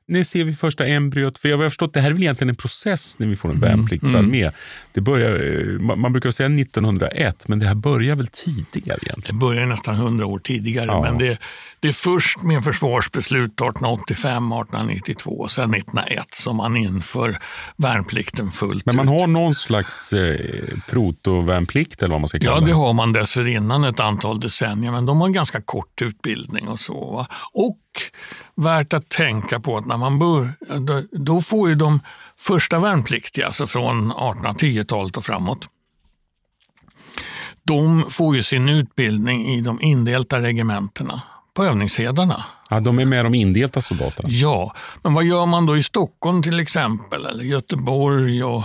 när ser vi första embryot? För jag har förstått det här är väl egentligen en process när vi får en mm. värnpliktsarmé. Mm. Det börjar, eh, man brukar säga 1901, men det här börjar väl tidigare egentligen? Det börjar nästan 100 år tidigare, ja. men det, det är först med försvarsbeslut 1885, 1892 och sen 1901 som man inför värnplikten fullt Men man ut. har någon slags eh, protovärnplikt eller vad man ska kalla det? Ja, det har man dessförinnan ett antal decennier, men de har en ganska kort utbildning och så. Va? Och värt att tänka på att när man bör, då får ju de första värnpliktiga, alltså från 1810-talet och framåt, de får ju sin utbildning i de indelta regementena på övningshedarna. Ja, de är med de indelta soldaterna? Ja, men vad gör man då i Stockholm till exempel, eller Göteborg och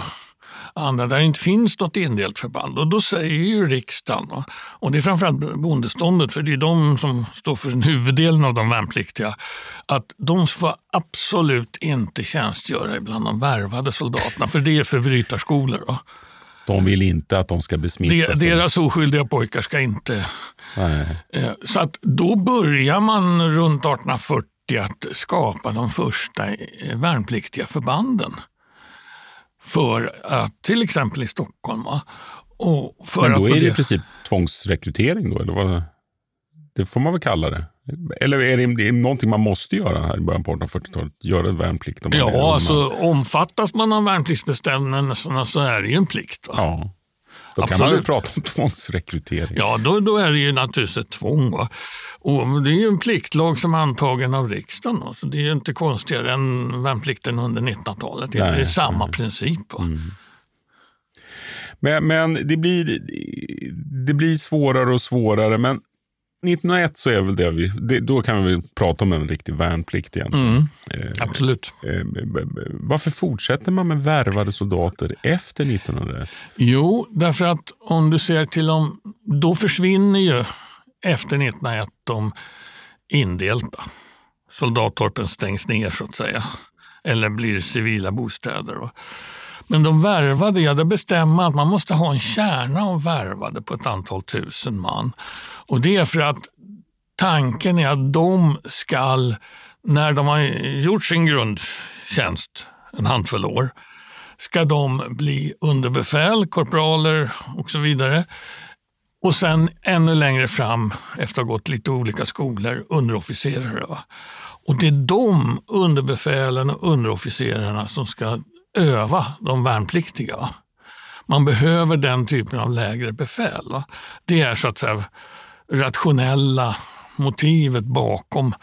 andra där det inte finns något indelt förband. Och då säger ju riksdagen, och det är framförallt bondeståndet, för det är de som står för huvuddelen av de värnpliktiga, att de får absolut inte tjänstgöra bland de värvade soldaterna, för det är förbrytarskolor. Då. De vill inte att de ska besmittas? Deras oskyldiga pojkar ska inte... Nej. Eh, så att då börjar man runt 1840 att skapa de första eh, värnpliktiga förbanden för att, till exempel i Stockholm. Och för Men då är det, i princip tvångsrekrytering då? Eller vad? Det får man väl kalla det? Eller är det, det är någonting man måste göra här i början på 1840-talet? Göra värnplikt? Ja, alltså omfattas man av värnpliktsbestämmelserna så är det ju en plikt. Va? Ja. Då Absolut. kan man väl prata om [laughs] tvångsrekrytering? Ja, då, då är det ju naturligtvis ett tvång. Va? Och det är ju en pliktlag som är antagen av riksdagen. Så det är ju inte konstigare än värnplikten under 1900-talet. Det är samma nej. princip. Mm. Men, men det, blir, det blir svårare och svårare. Men 1901 så är väl det vi, det, då kan vi prata om en riktig värnplikt egentligen. Mm, eh, absolut. Eh, varför fortsätter man med värvade soldater efter 1901? Jo, därför att om du ser till dem, då försvinner ju efter 1901 de indelta. Soldattorpen stängs ner så att säga, eller blir civila bostäder. Men de värvade, ja, det bestämmer att man måste ha en kärna av värvade på ett antal tusen man. Och det är för att tanken är att de ska, när de har gjort sin grundtjänst, en handfull år, ska de bli underbefäl, korpraler och så vidare. Och sen ännu längre fram, efter att ha gått lite olika skolor, underofficerare. Och det är de underbefälen och underofficerarna som ska öva de värnpliktiga. Man behöver den typen av lägre befäl. Det är så att säga rationella motivet bakom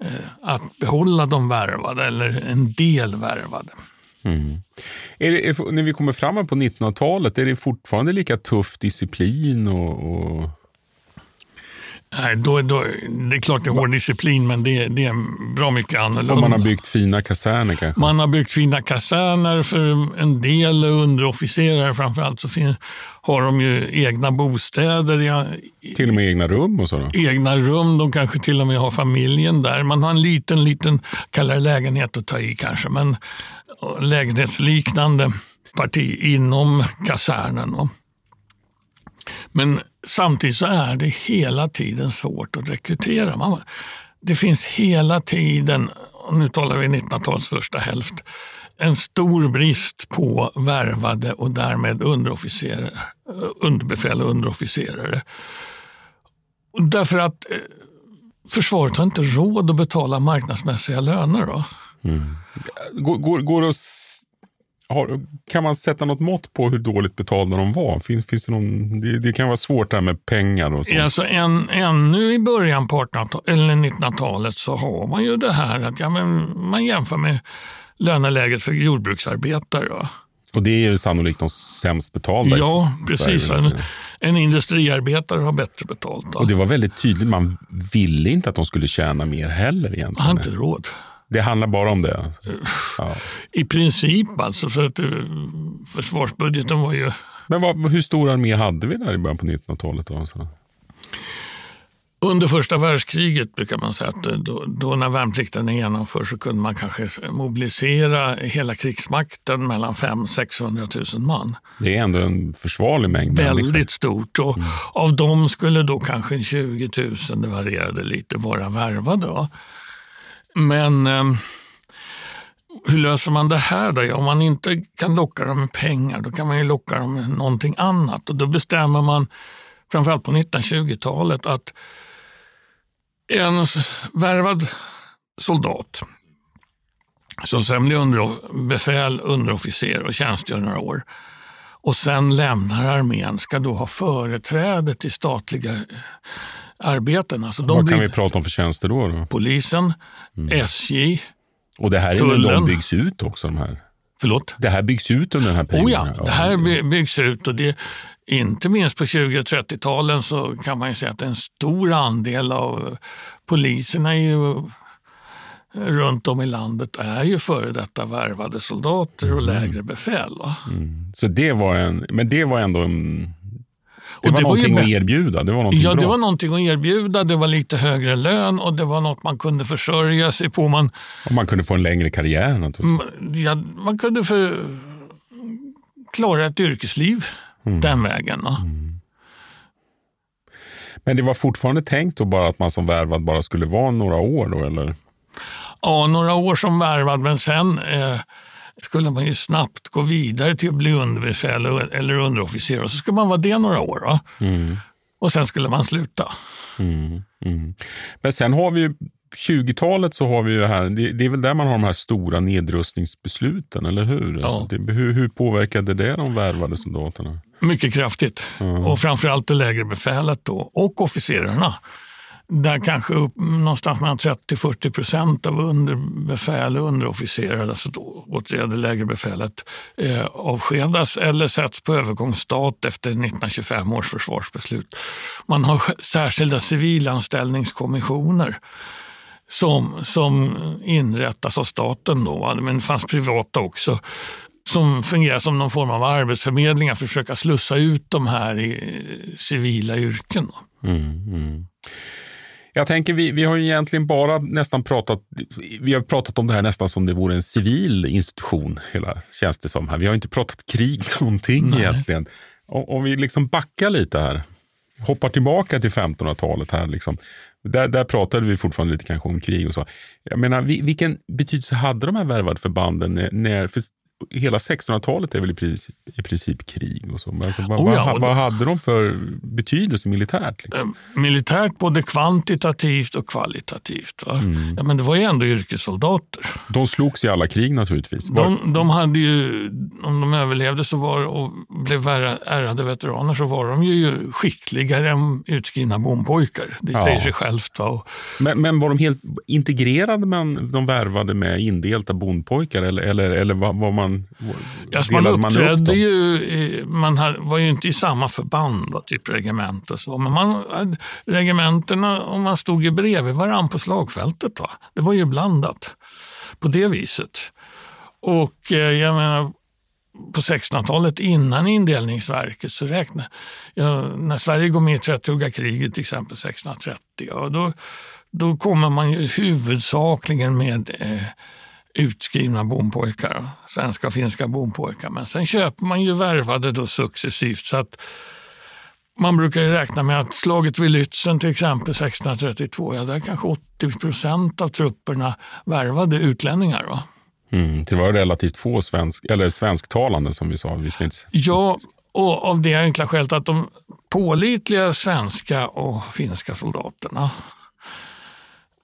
eh, att behålla de värvade eller en del värvade. Mm. Är det, är, när vi kommer fram på 1900-talet, är det fortfarande lika tuff disciplin? och... och... Nej, då, då, det är klart det är hård disciplin, men det, det är bra mycket annorlunda. Och man har byggt fina kaserner kanske? Man har byggt fina kaserner för en del underofficerare framförallt. Så finns, har de ju egna bostäder. Ja, till och med egna rum och så? Då? Egna rum, de kanske till och med har familjen där. Man har en liten, liten, kallar lägenhet att ta i kanske, men lägenhetsliknande parti inom kasernen. Men samtidigt så är det hela tiden svårt att rekrytera. Man, det finns hela tiden, och nu talar vi 1900-talets första hälft, en stor brist på värvade och därmed underofficerare, underbefäl och underofficerare. Därför att eh, försvaret har inte råd att betala marknadsmässiga löner. Då. Mm. Går, går, går att har, kan man sätta något mått på hur dåligt betalda de var? Finns, finns det, någon, det, det kan vara svårt det här med pengar och sånt. Alltså en, ännu i början på 1800 eller 1900-talet så har man ju det här att ja, men man jämför med löneläget för jordbruksarbetare. Va? Och det är ju sannolikt de sämst betalda Ja, i precis. En, en industriarbetare har bättre betalt. Va? Och det var väldigt tydligt, man ville inte att de skulle tjäna mer heller egentligen. Man har inte råd. Det handlar bara om det. Ja. I princip alltså, för att eh, försvarsbudgeten var ju... Men vad, hur stor armé hade vi där i början på 1900-talet? Då? Så. Under första världskriget brukar man säga att eh, då, då när värnplikten är genomförd så kunde man kanske mobilisera hela krigsmakten mellan 500 600 000 man. Det är ändå en försvarlig mängd. Väldigt stort. Och Av dem skulle då kanske 20 000, det varierade lite, vara värvade. Va? Men eh, hur löser man det här då? Om man inte kan locka dem med pengar, då kan man ju locka dem med någonting annat. Och då bestämmer man, framförallt på 1920-talet, att en värvad soldat som sen blir under, befäl, underofficer och tjänstgör några år och sen lämnar armén ska då ha företräde till statliga arbeten. Alltså Vad kan vi prata om för tjänster då? då? polisen, SJ, Och det här är när de Tullen. byggs ut också? De här. Förlåt? Det här byggs ut under den här Oh perioden? ja, det här by- byggs ut och det, inte minst på 20 och 30-talen så kan man säga att en stor andel av poliserna ju, runt om i landet är ju före detta värvade soldater och lägre befäl. Va? Så det var en, men det var ändå en... Det var det var ju att erbjuda. Det var någonting Ja, bra. det var någonting att erbjuda. Det var lite högre lön och det var något man kunde försörja sig på. Man, Och man kunde få en längre karriär naturligtvis. m- ja, man kunde för, klara ett yrkesliv Mm. den vägen. Va? Men det var fortfarande tänkt då bara att man som värvad bara skulle vara några år då eller? Ja, några år som värvad, men sen eh, skulle man ju snabbt gå vidare till att bli underbefäl eller underofficer och så skulle man vara det några år. Mm. Och sen skulle man sluta. Mm. Mm. Men sen har vi ju 20-talet så har vi ju här, det, det är väl där man har de här stora nedrustningsbesluten, eller hur? Ja. Alltså det, hur, hur påverkade det de värvade soldaterna? Mycket kraftigt. Och framförallt det lägre befälet då, och officerarna. Där kanske upp någonstans mellan 30-40 procent av underbefäl och underofficerare, alltså då, återigen det lägre befälet, eh, avskedas eller sätts på övergångsstat efter 1925 års försvarsbeslut. Man har särskilda civilanställningskommissioner som, som inrättas av staten, då, men det fanns privata också som fungerar som någon form av arbetsförmedlingar för att försöka slussa ut de här i civila yrken. Mm, mm. Jag tänker, vi, vi har ju egentligen bara nästan pratat, vi har pratat om det här nästan som det vore en civil institution, hela, känns det som. här. Vi har inte pratat krig [laughs] någonting Nej. egentligen. Om, om vi liksom backar lite här, hoppar tillbaka till 1500-talet här. Liksom. Där, där pratade vi fortfarande lite kanske om krig och så. Jag menar, vi- vilken betydelse hade de här värvade förbanden när, när för hela 1600-talet är väl i princip, i princip krig och så. Men alltså, vad, Oh ja, vad, vad hade de för betydelse militärt? Liksom? Eh, Militärt både kvantitativt och kvalitativt. Va? Mm. Ja, men det var ju ändå yrkessoldater. De slogs i alla krig naturligtvis. De, de hade ju, om de överlevde så var, blev ärade veteraner så var de ju skickligare än utskrivna bompojkar. Det Ja. säger sig självt. Va? Men, men var de helt integrerade man de värvade med indelta bondpojkar eller, eller, eller var, var man, Alltså man delade man upp uppträdde dem? ju, man var ju inte i samma förband, då, typ regement och så. Men man, regementena, om man stod ju bredvid varandra på slagfältet, va? det var ju blandat på det viset. Och eh, jag menar, på 1600-talet innan indelningsverket så räknar ja, när Sverige går med i 30 kriget till exempel 1630, ja, då, då kommer man ju huvudsakligen med eh, utskrivna bompojkar, svenska och finska bompojkar. Men sen köper man ju värvade då successivt så att man brukar ju räkna med att slaget vid Lützen till exempel 1632, ja där kanske 80 procent av trupperna värvade utlänningar. Va? Mm, det var relativt få svensk, eller svensktalande som vi sa. Vi ska inte... Ja, och av det enkla skälet att de pålitliga svenska och finska soldaterna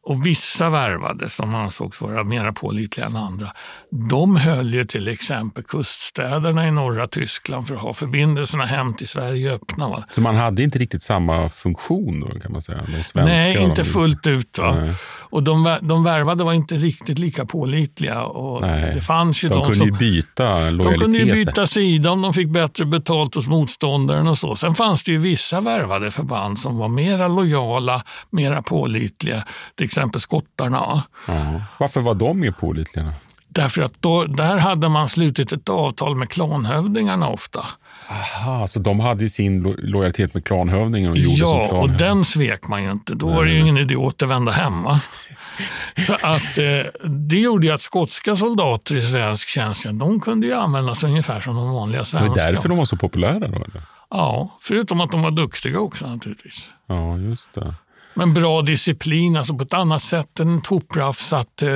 Och vissa värvade som ansågs vara mera pålitliga än andra, de höll ju till exempel kuststäderna i norra Tyskland för att ha förbindelserna hem till Sverige öppna. Va? Så man hade inte riktigt samma funktion då kan man säga? Nej, inte fullt ut. Va? Nej. Och de, de värvade var inte riktigt lika pålitliga. Och Nej. det fanns ju de de, kunde som, ju byta de lojaliteter. kunde ju byta sida om de fick bättre betalt hos motståndaren och så. Sen fanns det ju vissa värvade förband som var mera lojala, mera pålitliga. Till exempel skottarna. va? Ja. Varför var de mer pålitliga? Därför att då, där hade man slutit ett avtal med klanhövdingarna ofta. Aha, så de hade sin lo- lojalitet med klanhövdingen och gjorde som Ja, och klanhövding. den svek man ju inte. Då Nej, var det ju ingen idé att återvända hemma. [laughs] Så att, eh, det gjorde ju att skotska soldater i svensk tjänst, de kunde ju användas ungefär som de vanliga Det var svenska. därför de var så populära då? Eller? Ja, förutom att de var duktiga också naturligtvis. Ja, just det. Men bra disciplin, alltså på ett annat sätt än ett hoprafsat eh,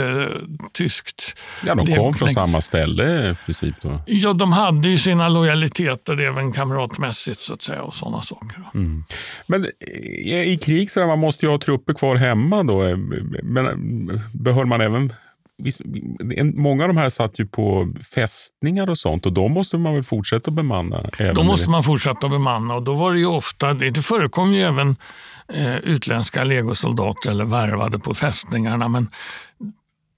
tyskt. Ja, de kom från samma ställe i princip då. Ja, de hade ju sina lojaliteter även kamratmässigt så att säga och sådana saker. Mm. Men i, i krig så där, man måste ju ha trupper kvar hemma då. eh, Men eh, behöll man även... Många av de här satt ju på fästningar och sånt och då måste man väl fortsätta bemanna? Även Då när måste man fortsätta bemanna och då var det ju ofta, det förekom ju även eh, utländska legosoldater eller värvade på fästningarna men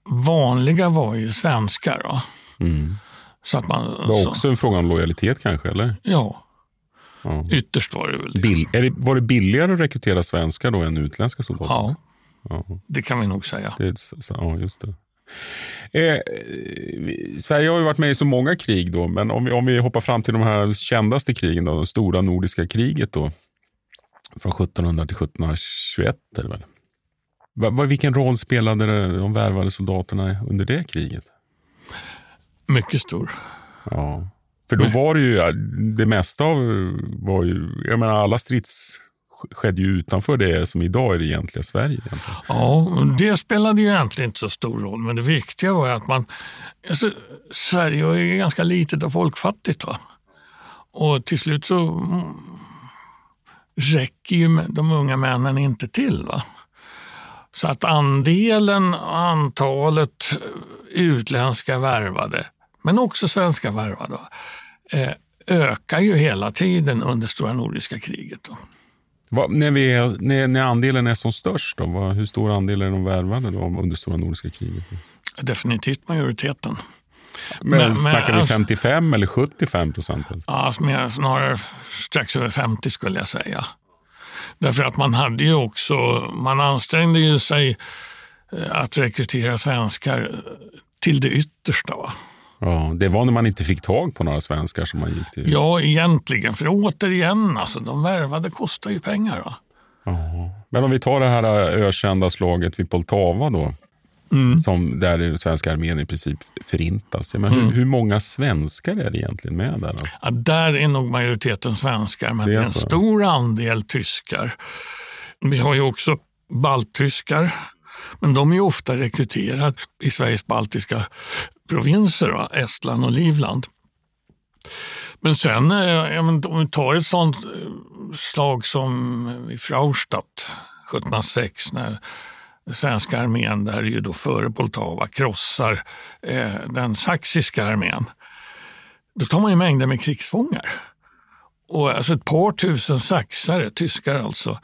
vanliga var ju svenskar. Mm. Så att man, Det var så, också en fråga om lojalitet kanske? eller? ja, Ja. ytterst var det väl det. Bill, det, var det billigare att rekrytera svenskar då än utländska soldater? Ja, Ja, det kan vi nog säga. det, ja just det. Eh, Sverige har ju varit med i så många krig då, men om vi, om vi hoppar fram till de här kändaste krigen, då, det stora nordiska kriget då, från 1700 till 1721 är det väl? Va, vilken roll spelade det- de värvade soldaterna under det kriget? Mycket stor. Ja. För då var det ju, det mesta av var ju, jag menar alla strids skedde ju utanför det som idag är det egentliga Sverige. Egentligen. Ja, det spelade ju egentligen inte så stor roll, men det viktiga var att man... Alltså, Sverige var ju ganska litet och folkfattigt. Va? Och till slut så mm, räcker ju de unga männen inte till. Va? Så att andelen, antalet utländska värvade, men också svenska värvade, va, eh, ökar ju hela tiden under Stora Nordiska kriget. Då. Vad- när, vi är, när, när andelen är som störst, då, vad, hur stor andel är de värvade då, under stora nordiska kriget? Definitivt majoriteten. Men, Men- snackar vi alltså- 55 eller 75 procent? Ja, mer- snarare strax över 50 skulle jag säga. Därför att man hade ju också, man ansträngde ju sig eh, att rekrytera svenskar eh, till det yttersta. Va? Ja, det var när man inte fick tag på några svenskar som man gick till. Ja, egentligen. För återigen, alltså, de värvade kostar ju pengar. Va? Ja. Men om vi tar det här eh, ökända slaget vid Poltava då, Mm. som där den svenska armén i princip förintas. Menar, Mm. hur, hur många svenskar är det egentligen med där? Ja, där är nog majoriteten svenskar, men Det det är är en så. stor andel tyskar. Vi har ju också balttyskar, men de är ju ofta rekryterade i Sveriges baltiska provinser, va? Estland och Livland. Men sen, eh, ja, men om vi tar ett sånt eh, slag som i Fraustadt 1706 när svenska armén, det här är ju då före Poltava, krossar eh, den saxiska armén. Då tar man ju mängder med krigsfångar. Och alltså ett par tusen saxare, tyskar alltså,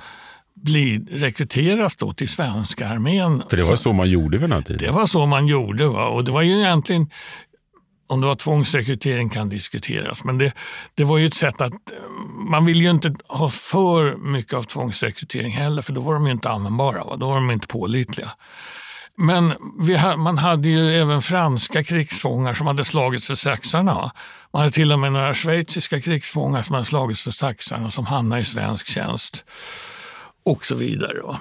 blir, rekryteras då till svenska armén. För det var så man gjorde vid den här tiden. Det var så man gjorde. Va? Och det var ju egentligen, om det var tvångsrekrytering kan diskuteras, men det, det var ju ett sätt att, man vill ju inte ha för mycket av tvångsrekrytering heller, för då var de ju inte användbara, va? då var de inte pålitliga. Men vi ha, man hade ju även franska krigsfångar som hade slagits för saxarna. va? Man hade till och med några schweiziska krigsfångar som hade slagits för saxarna som hamnade i svensk tjänst. Och så vidare. Va?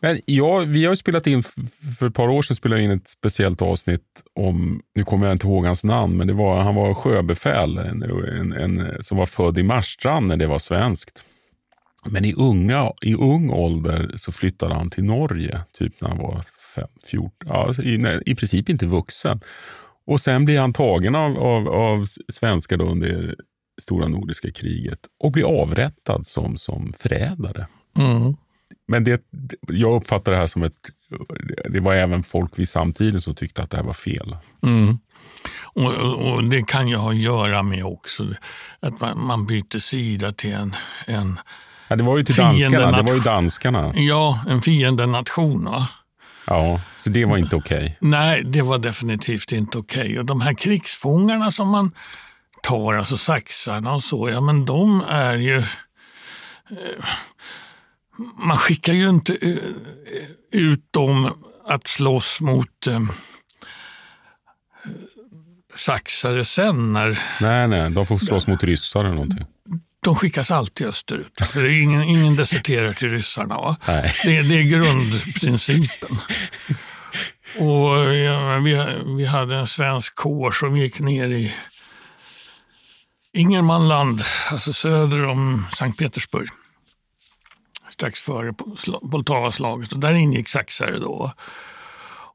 Men ja, vi har ju spelat in, för ett par år sedan spelade jag in ett speciellt avsnitt om, nu kommer jag inte ihåg hans namn, men det var, han var sjöbefäl en, en, en, som var född i Marstrand när det var svenskt. Men i, unga, i ung ålder så flyttade han till Norge, typ när han var 14, ja, i, nej, i princip inte vuxen. Och sen blir han tagen av, av, av svenskar under stora nordiska kriget och blir avrättad som, som förrädare. Mm. Men det, jag uppfattar det här som ett... Det var även folk vid samtiden som tyckte att det här var fel. Mm. Och, och, Det kan ju ha att göra med också att man, man byter sida till en, en ja, det var ju till danskarna. Det var ju danskarna. Ja, en fiendenation. Va? Ja, så det var inte okej? Okay. Nej, det var definitivt inte okej. Okay. Och de här krigsfångarna som man tar, alltså saxarna och så, ja men de är ju... Eh, man skickar ju inte eh, ut dem att slåss mot eh, saxare sen. När, nej, nej, de får slåss mot ryssar eller någonting. De skickas alltid österut. Det är ingen, ingen deserterar till ryssarna. Va? Nej. Det, det är grundprincipen. Och ja, vi, vi hade en svensk kår som gick ner i Ingermanland, alltså söder om Sankt Petersburg. Strax före Poltavaslaget och där ingick saxare då.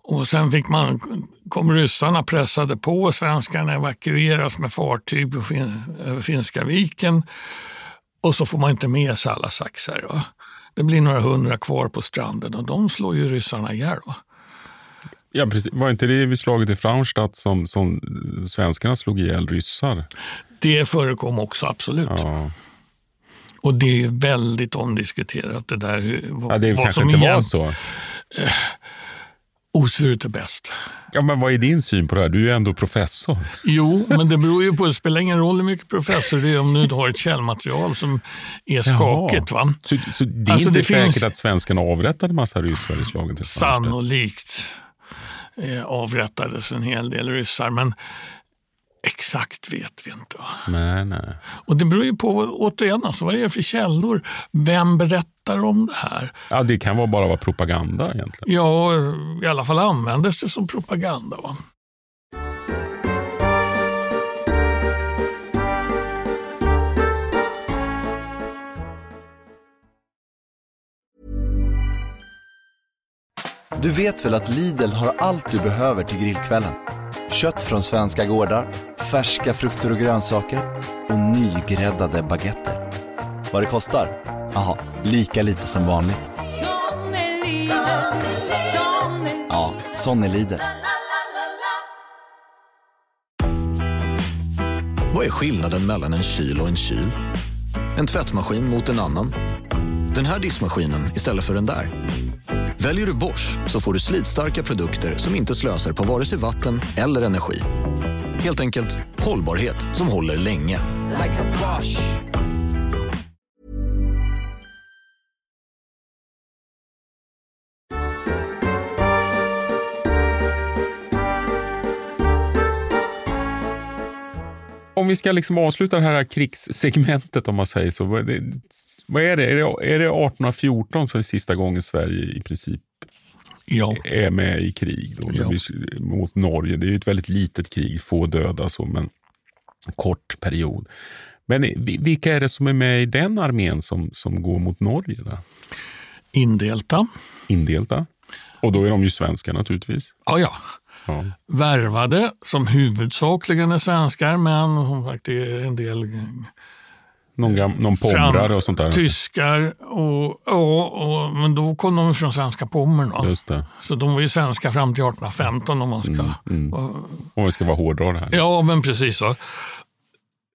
Och sen fick man, kom ryssarna pressade på svenskarna evakueras med fartyg över Finska viken. Och så får man inte med sig alla saxare. Va? Det blir några hundra kvar på stranden och de slår ju ryssarna ihjäl. Va? Ja, precis. Var inte det vid slaget i Fraustadt som, som svenskarna slog ihjäl ryssar? Det förekom också, absolut. Ja. Och det är väldigt omdiskuterat det där. Vad, ja, det vad kanske inte igen, var så. Eh, Osvuret är bäst. Ja, men vad är din syn på det här? Du är ju ändå professor. Jo, men det beror ju på. Det spelar ingen roll hur mycket professor det är om du inte har ett källmaterial som är skakigt. Va? Så, så det är alltså, inte det säkert finns... att svenskarna avrättade massa ryssar i slaget till Sannolikt eh, avrättades en hel del ryssar, men Exakt vet vi inte. Nej, nej. Och det beror ju på återigen, alltså, vad det är för källor. Vem berättar om det här? Ja, det kan vara bara vara propaganda egentligen. Ja, i alla fall användes det som propaganda. Va? Du vet väl att Lidl har allt du behöver till grillkvällen? Kött från svenska gårdar färska frukter och grönsaker och nygräddade baguetter. Vad det kostar? Jaha, lika lite som vanligt. Ja, sån är Lidl. Vad är skillnaden mellan en kyl och en kyl? En tvättmaskin mot en annan? Den här diskmaskinen istället för den där? Väljer du Bosch så får du slitstarka produkter som inte slösar på vare sig vatten eller energi. Helt enkelt hållbarhet som håller länge. Like Om vi ska liksom avsluta det här krigssegmentet om man säger så. Vad är det? Är det, är det 1814 som är sista gången Sverige i princip ja. är med i krig då, ja. mot Norge. Det är ett väldigt litet krig, få döda så, men kort period. Men vilka är det som är med i den armén som, som går mot Norge? Då? Indelta. Indelta. Och då är de ju svenskar naturligtvis. Ja, ja. Ja. Värvade, som huvudsakligen är svenskar, men som sagt är en del någon, gam, någon pomrare och sånt där? Tyskar, och, och, och, men då kom de från svenska Pommern. Det. Så de var ju svenska fram till 1815 om man ska... Mm, mm. om vi ska vara hårdra det här. Ja, men precis så.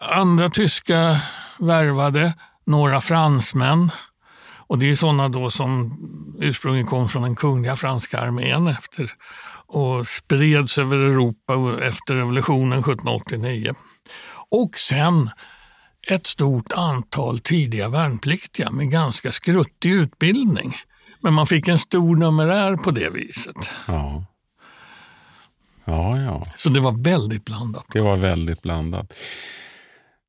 Andra tyska värvade, några fransmän. Och det är sådana då som ursprungligen kom från den kungliga franska armén efter och spreds över Europa efter revolutionen 1789. Och sen ett stort antal tidiga värnpliktiga med ganska skruttig utbildning. Men man fick en stor numerär på det viset. Ja. Ja, ja. Så det var väldigt blandat. Det var väldigt blandat.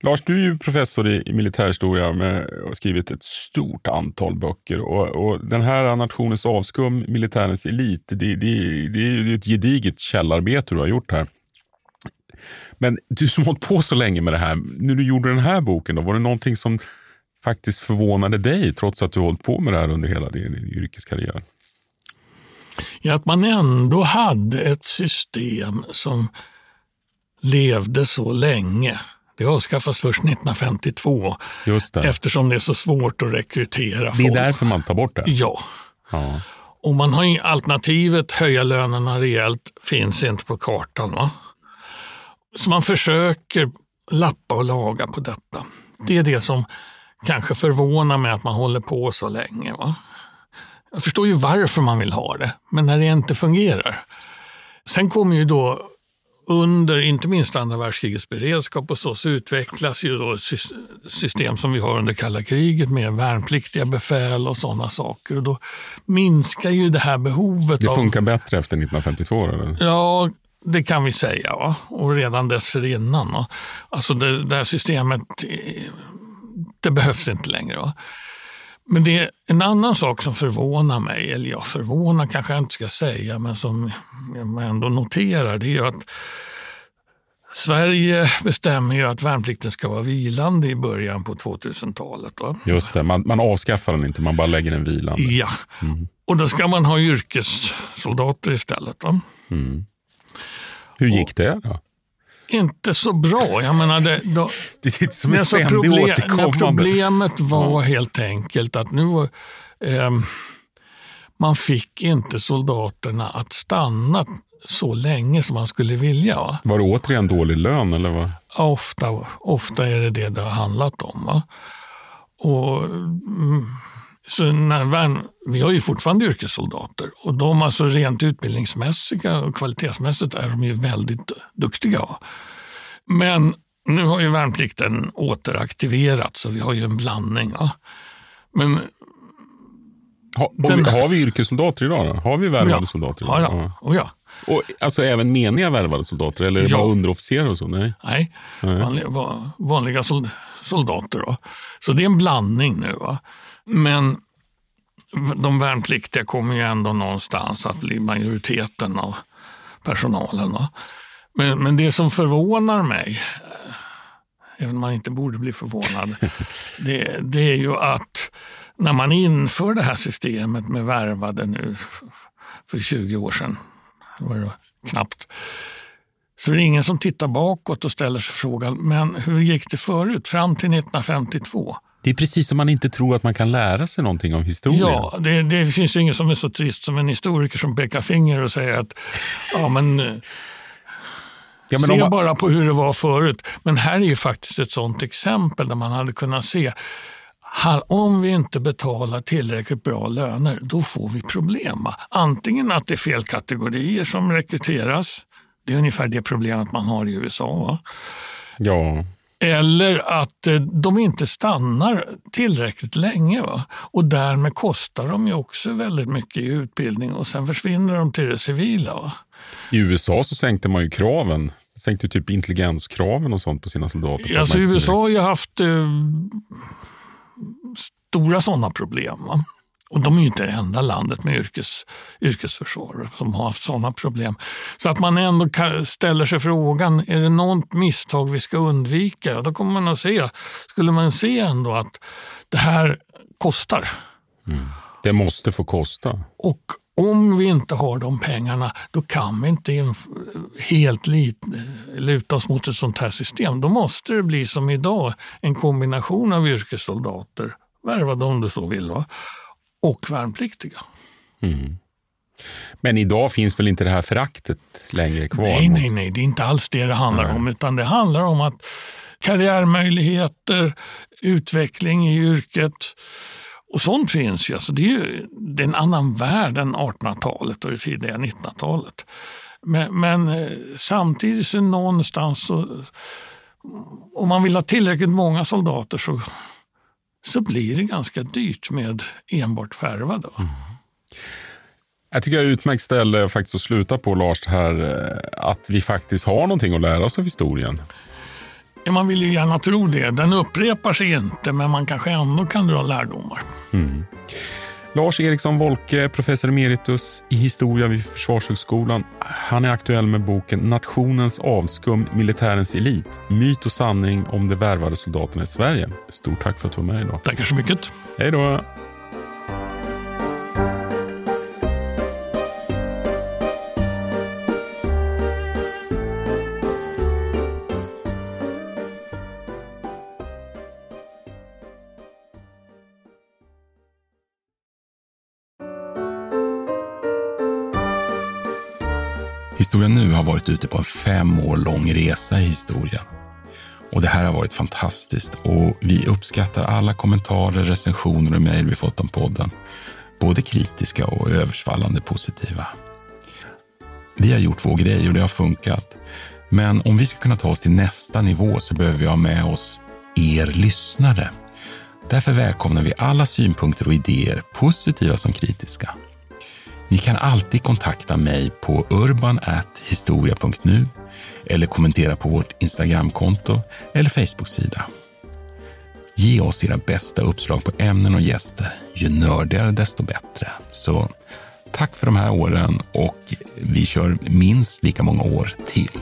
Lars, du är ju professor i, militärhistoria med, och har skrivit ett stort antal böcker. Och, och Den här Nationens avskum, militärens elit, det, det, det, är är ett gediget källarbete du har gjort här. Men du som hållit på så länge med det här, när du gjorde den här boken, då, var det någonting som faktiskt förvånade dig trots att du hållit på med det här under hela din yrkeskarriär? Ja, att man ändå hade ett system som levde så länge. Det avskaffas först 1952 Just det. eftersom det är så svårt att rekrytera Det är folk. därför man tar bort det? Ja. Ja. Och man har ju alternativet höja lönerna rejält finns inte på kartan. Va? Så man försöker lappa och laga på detta. Det är det som kanske förvånar mig att man håller på så länge. Va? Jag förstår ju varför man vill ha det, men när det inte fungerar. Sen kommer ju då under inte minst andra världskrigets beredskap och så, så utvecklas ju då system som vi har under kalla kriget med värnpliktiga befäl och sådana saker. Och då minskar ju det här behovet Det av... funkar bättre efter 1952? Eller? Ja, det kan vi säga. Va? Och redan dessförinnan. Va? Alltså det, det här systemet, eh, det behövs inte längre. Va? Men det är en annan sak som förvånar mig, eller ja, förvånar kanske jag inte ska säga, men som jag ändå noterar, det är att Sverige bestämmer ju att värnplikten ska vara vilande i början på 2000-talet. Va? Just det, man, man avskaffar den inte, man bara lägger den vilande. Ja, Mm. och då ska man ha yrkessoldater istället. Mm. Hur gick det då? Inte så bra. Jag menar, det, då, [laughs] Det är som en ständig problem- återkommande. Problemet var helt enkelt att nu var, ehm, man fick inte soldaterna att stanna så länge som man skulle vilja. Va? Var det återigen dålig lön? Eller vad? Ofta, ofta är det det det har handlat om. Va? Och, mm, så när värn, vi har ju fortfarande yrkessoldater och de alltså rent utbildningsmässiga och kvalitetsmässigt är de ju väldigt duktiga. Men nu har ju värnplikten återaktiverats så vi har ju en blandning. Va? Men Ha, och Den- vi, har vi yrkessoldater idag? Då? Har vi värvade Ja. soldater Ja, idag? ja. Och ja. Och, alltså även meniga värvade soldater? Eller är det Ja. bara underofficerare och så? Nej. Nej, Nej. vanliga, va- vanliga sol- soldater. Då. Så det är en blandning nu. Va? Men de värnpliktiga kommer ju ändå någonstans att bli majoriteten av personalen. Men, men det som förvånar mig, eh, även om man inte borde bli förvånad, [laughs] det, det är ju att när man inför det här systemet med värvade nu för 20 år sedan, var det knappt, så är det ingen som tittar bakåt och ställer sig frågan, men hur gick det förut, fram till 1952? Det är precis som man inte tror att man kan lära sig någonting av historien. Ja, det, det finns ju ingen som är så trist som en historiker som pekar finger och säger att ja, men, eh, Ja, men se man- bara på hur det var förut. Men här är ju faktiskt ett sådant exempel där man hade kunnat se om vi inte betalar tillräckligt bra löner, då får vi problem. Antingen att det är fel kategorier som rekryteras. Det är ungefär det problemet man har i USA. Va? Ja. Eller att eh, de inte stannar tillräckligt länge. Va? Och därmed kostar de ju också väldigt mycket i utbildning och sen försvinner de till det civila. Va? I USA så sänkte man ju kraven. Sänkte typ intelligenskraven och sånt på sina soldater. Alltså, USA har ju haft eh, stora sådana problem. Va? Och de är ju inte det enda landet med yrkes, yrkesförsvar som har haft sådana problem. Så att man ändå ställer sig frågan, är det något misstag vi ska undvika? Då kommer man att se, skulle man se ändå att det här kostar. Det måste få kosta. Och om vi inte har de pengarna, då kan vi inte helt lit, luta oss mot ett sånt här system. Då måste det bli som idag, en kombination av yrkessoldater, värvade om du så vill, va? Och värnpliktiga. Mm. Men idag finns väl inte det här föraktet längre kvar? Nej, nej, nej, det är inte alls det det handlar Nej. om, utan det handlar om att karriärmöjligheter, utveckling i yrket och sånt finns ju. Alltså det, är ju det är en annan värld än 1800-talet och det tidiga 1900-talet. Men, men eh, samtidigt så någonstans så, om man vill ha tillräckligt många soldater så, så blir det ganska dyrt med enbart värvade. va? Jag tycker det är ett utmärkt ställe faktiskt att sluta på, Lars, här eh, att vi faktiskt har någonting att lära oss av historien. Ja, Man vill ju gärna tro det. Den upprepar sig inte, men man kanske ändå kan dra lärdomar. Mm. Lars Eriksson Wolke, professor emeritus i historia vid Försvarshögskolan. Han är aktuell med boken Nationens avskum, militärens elit. Myt och sanning om de värvade soldaterna i Sverige. Stort tack för att du var med idag. Tackar så mycket. Hej då. Historia Nu har varit ute på en fem år lång resa i historien. Och det här har varit fantastiskt och vi uppskattar alla kommentarer, recensioner och mejl vi fått om podden. Både kritiska och översvallande positiva. Vi har gjort vår grej och det har funkat. Men om vi ska kunna ta oss till nästa nivå så behöver vi ha med oss er lyssnare. Därför välkomnar vi alla synpunkter och idéer, positiva som kritiska. Ni kan alltid kontakta mig på urban.historia.nu eller kommentera på vårt Instagramkonto eller Facebooksida. Ge oss era bästa uppslag på ämnen och gäster. Ju nördigare desto bättre. Så tack för de här åren och vi kör minst lika många år till.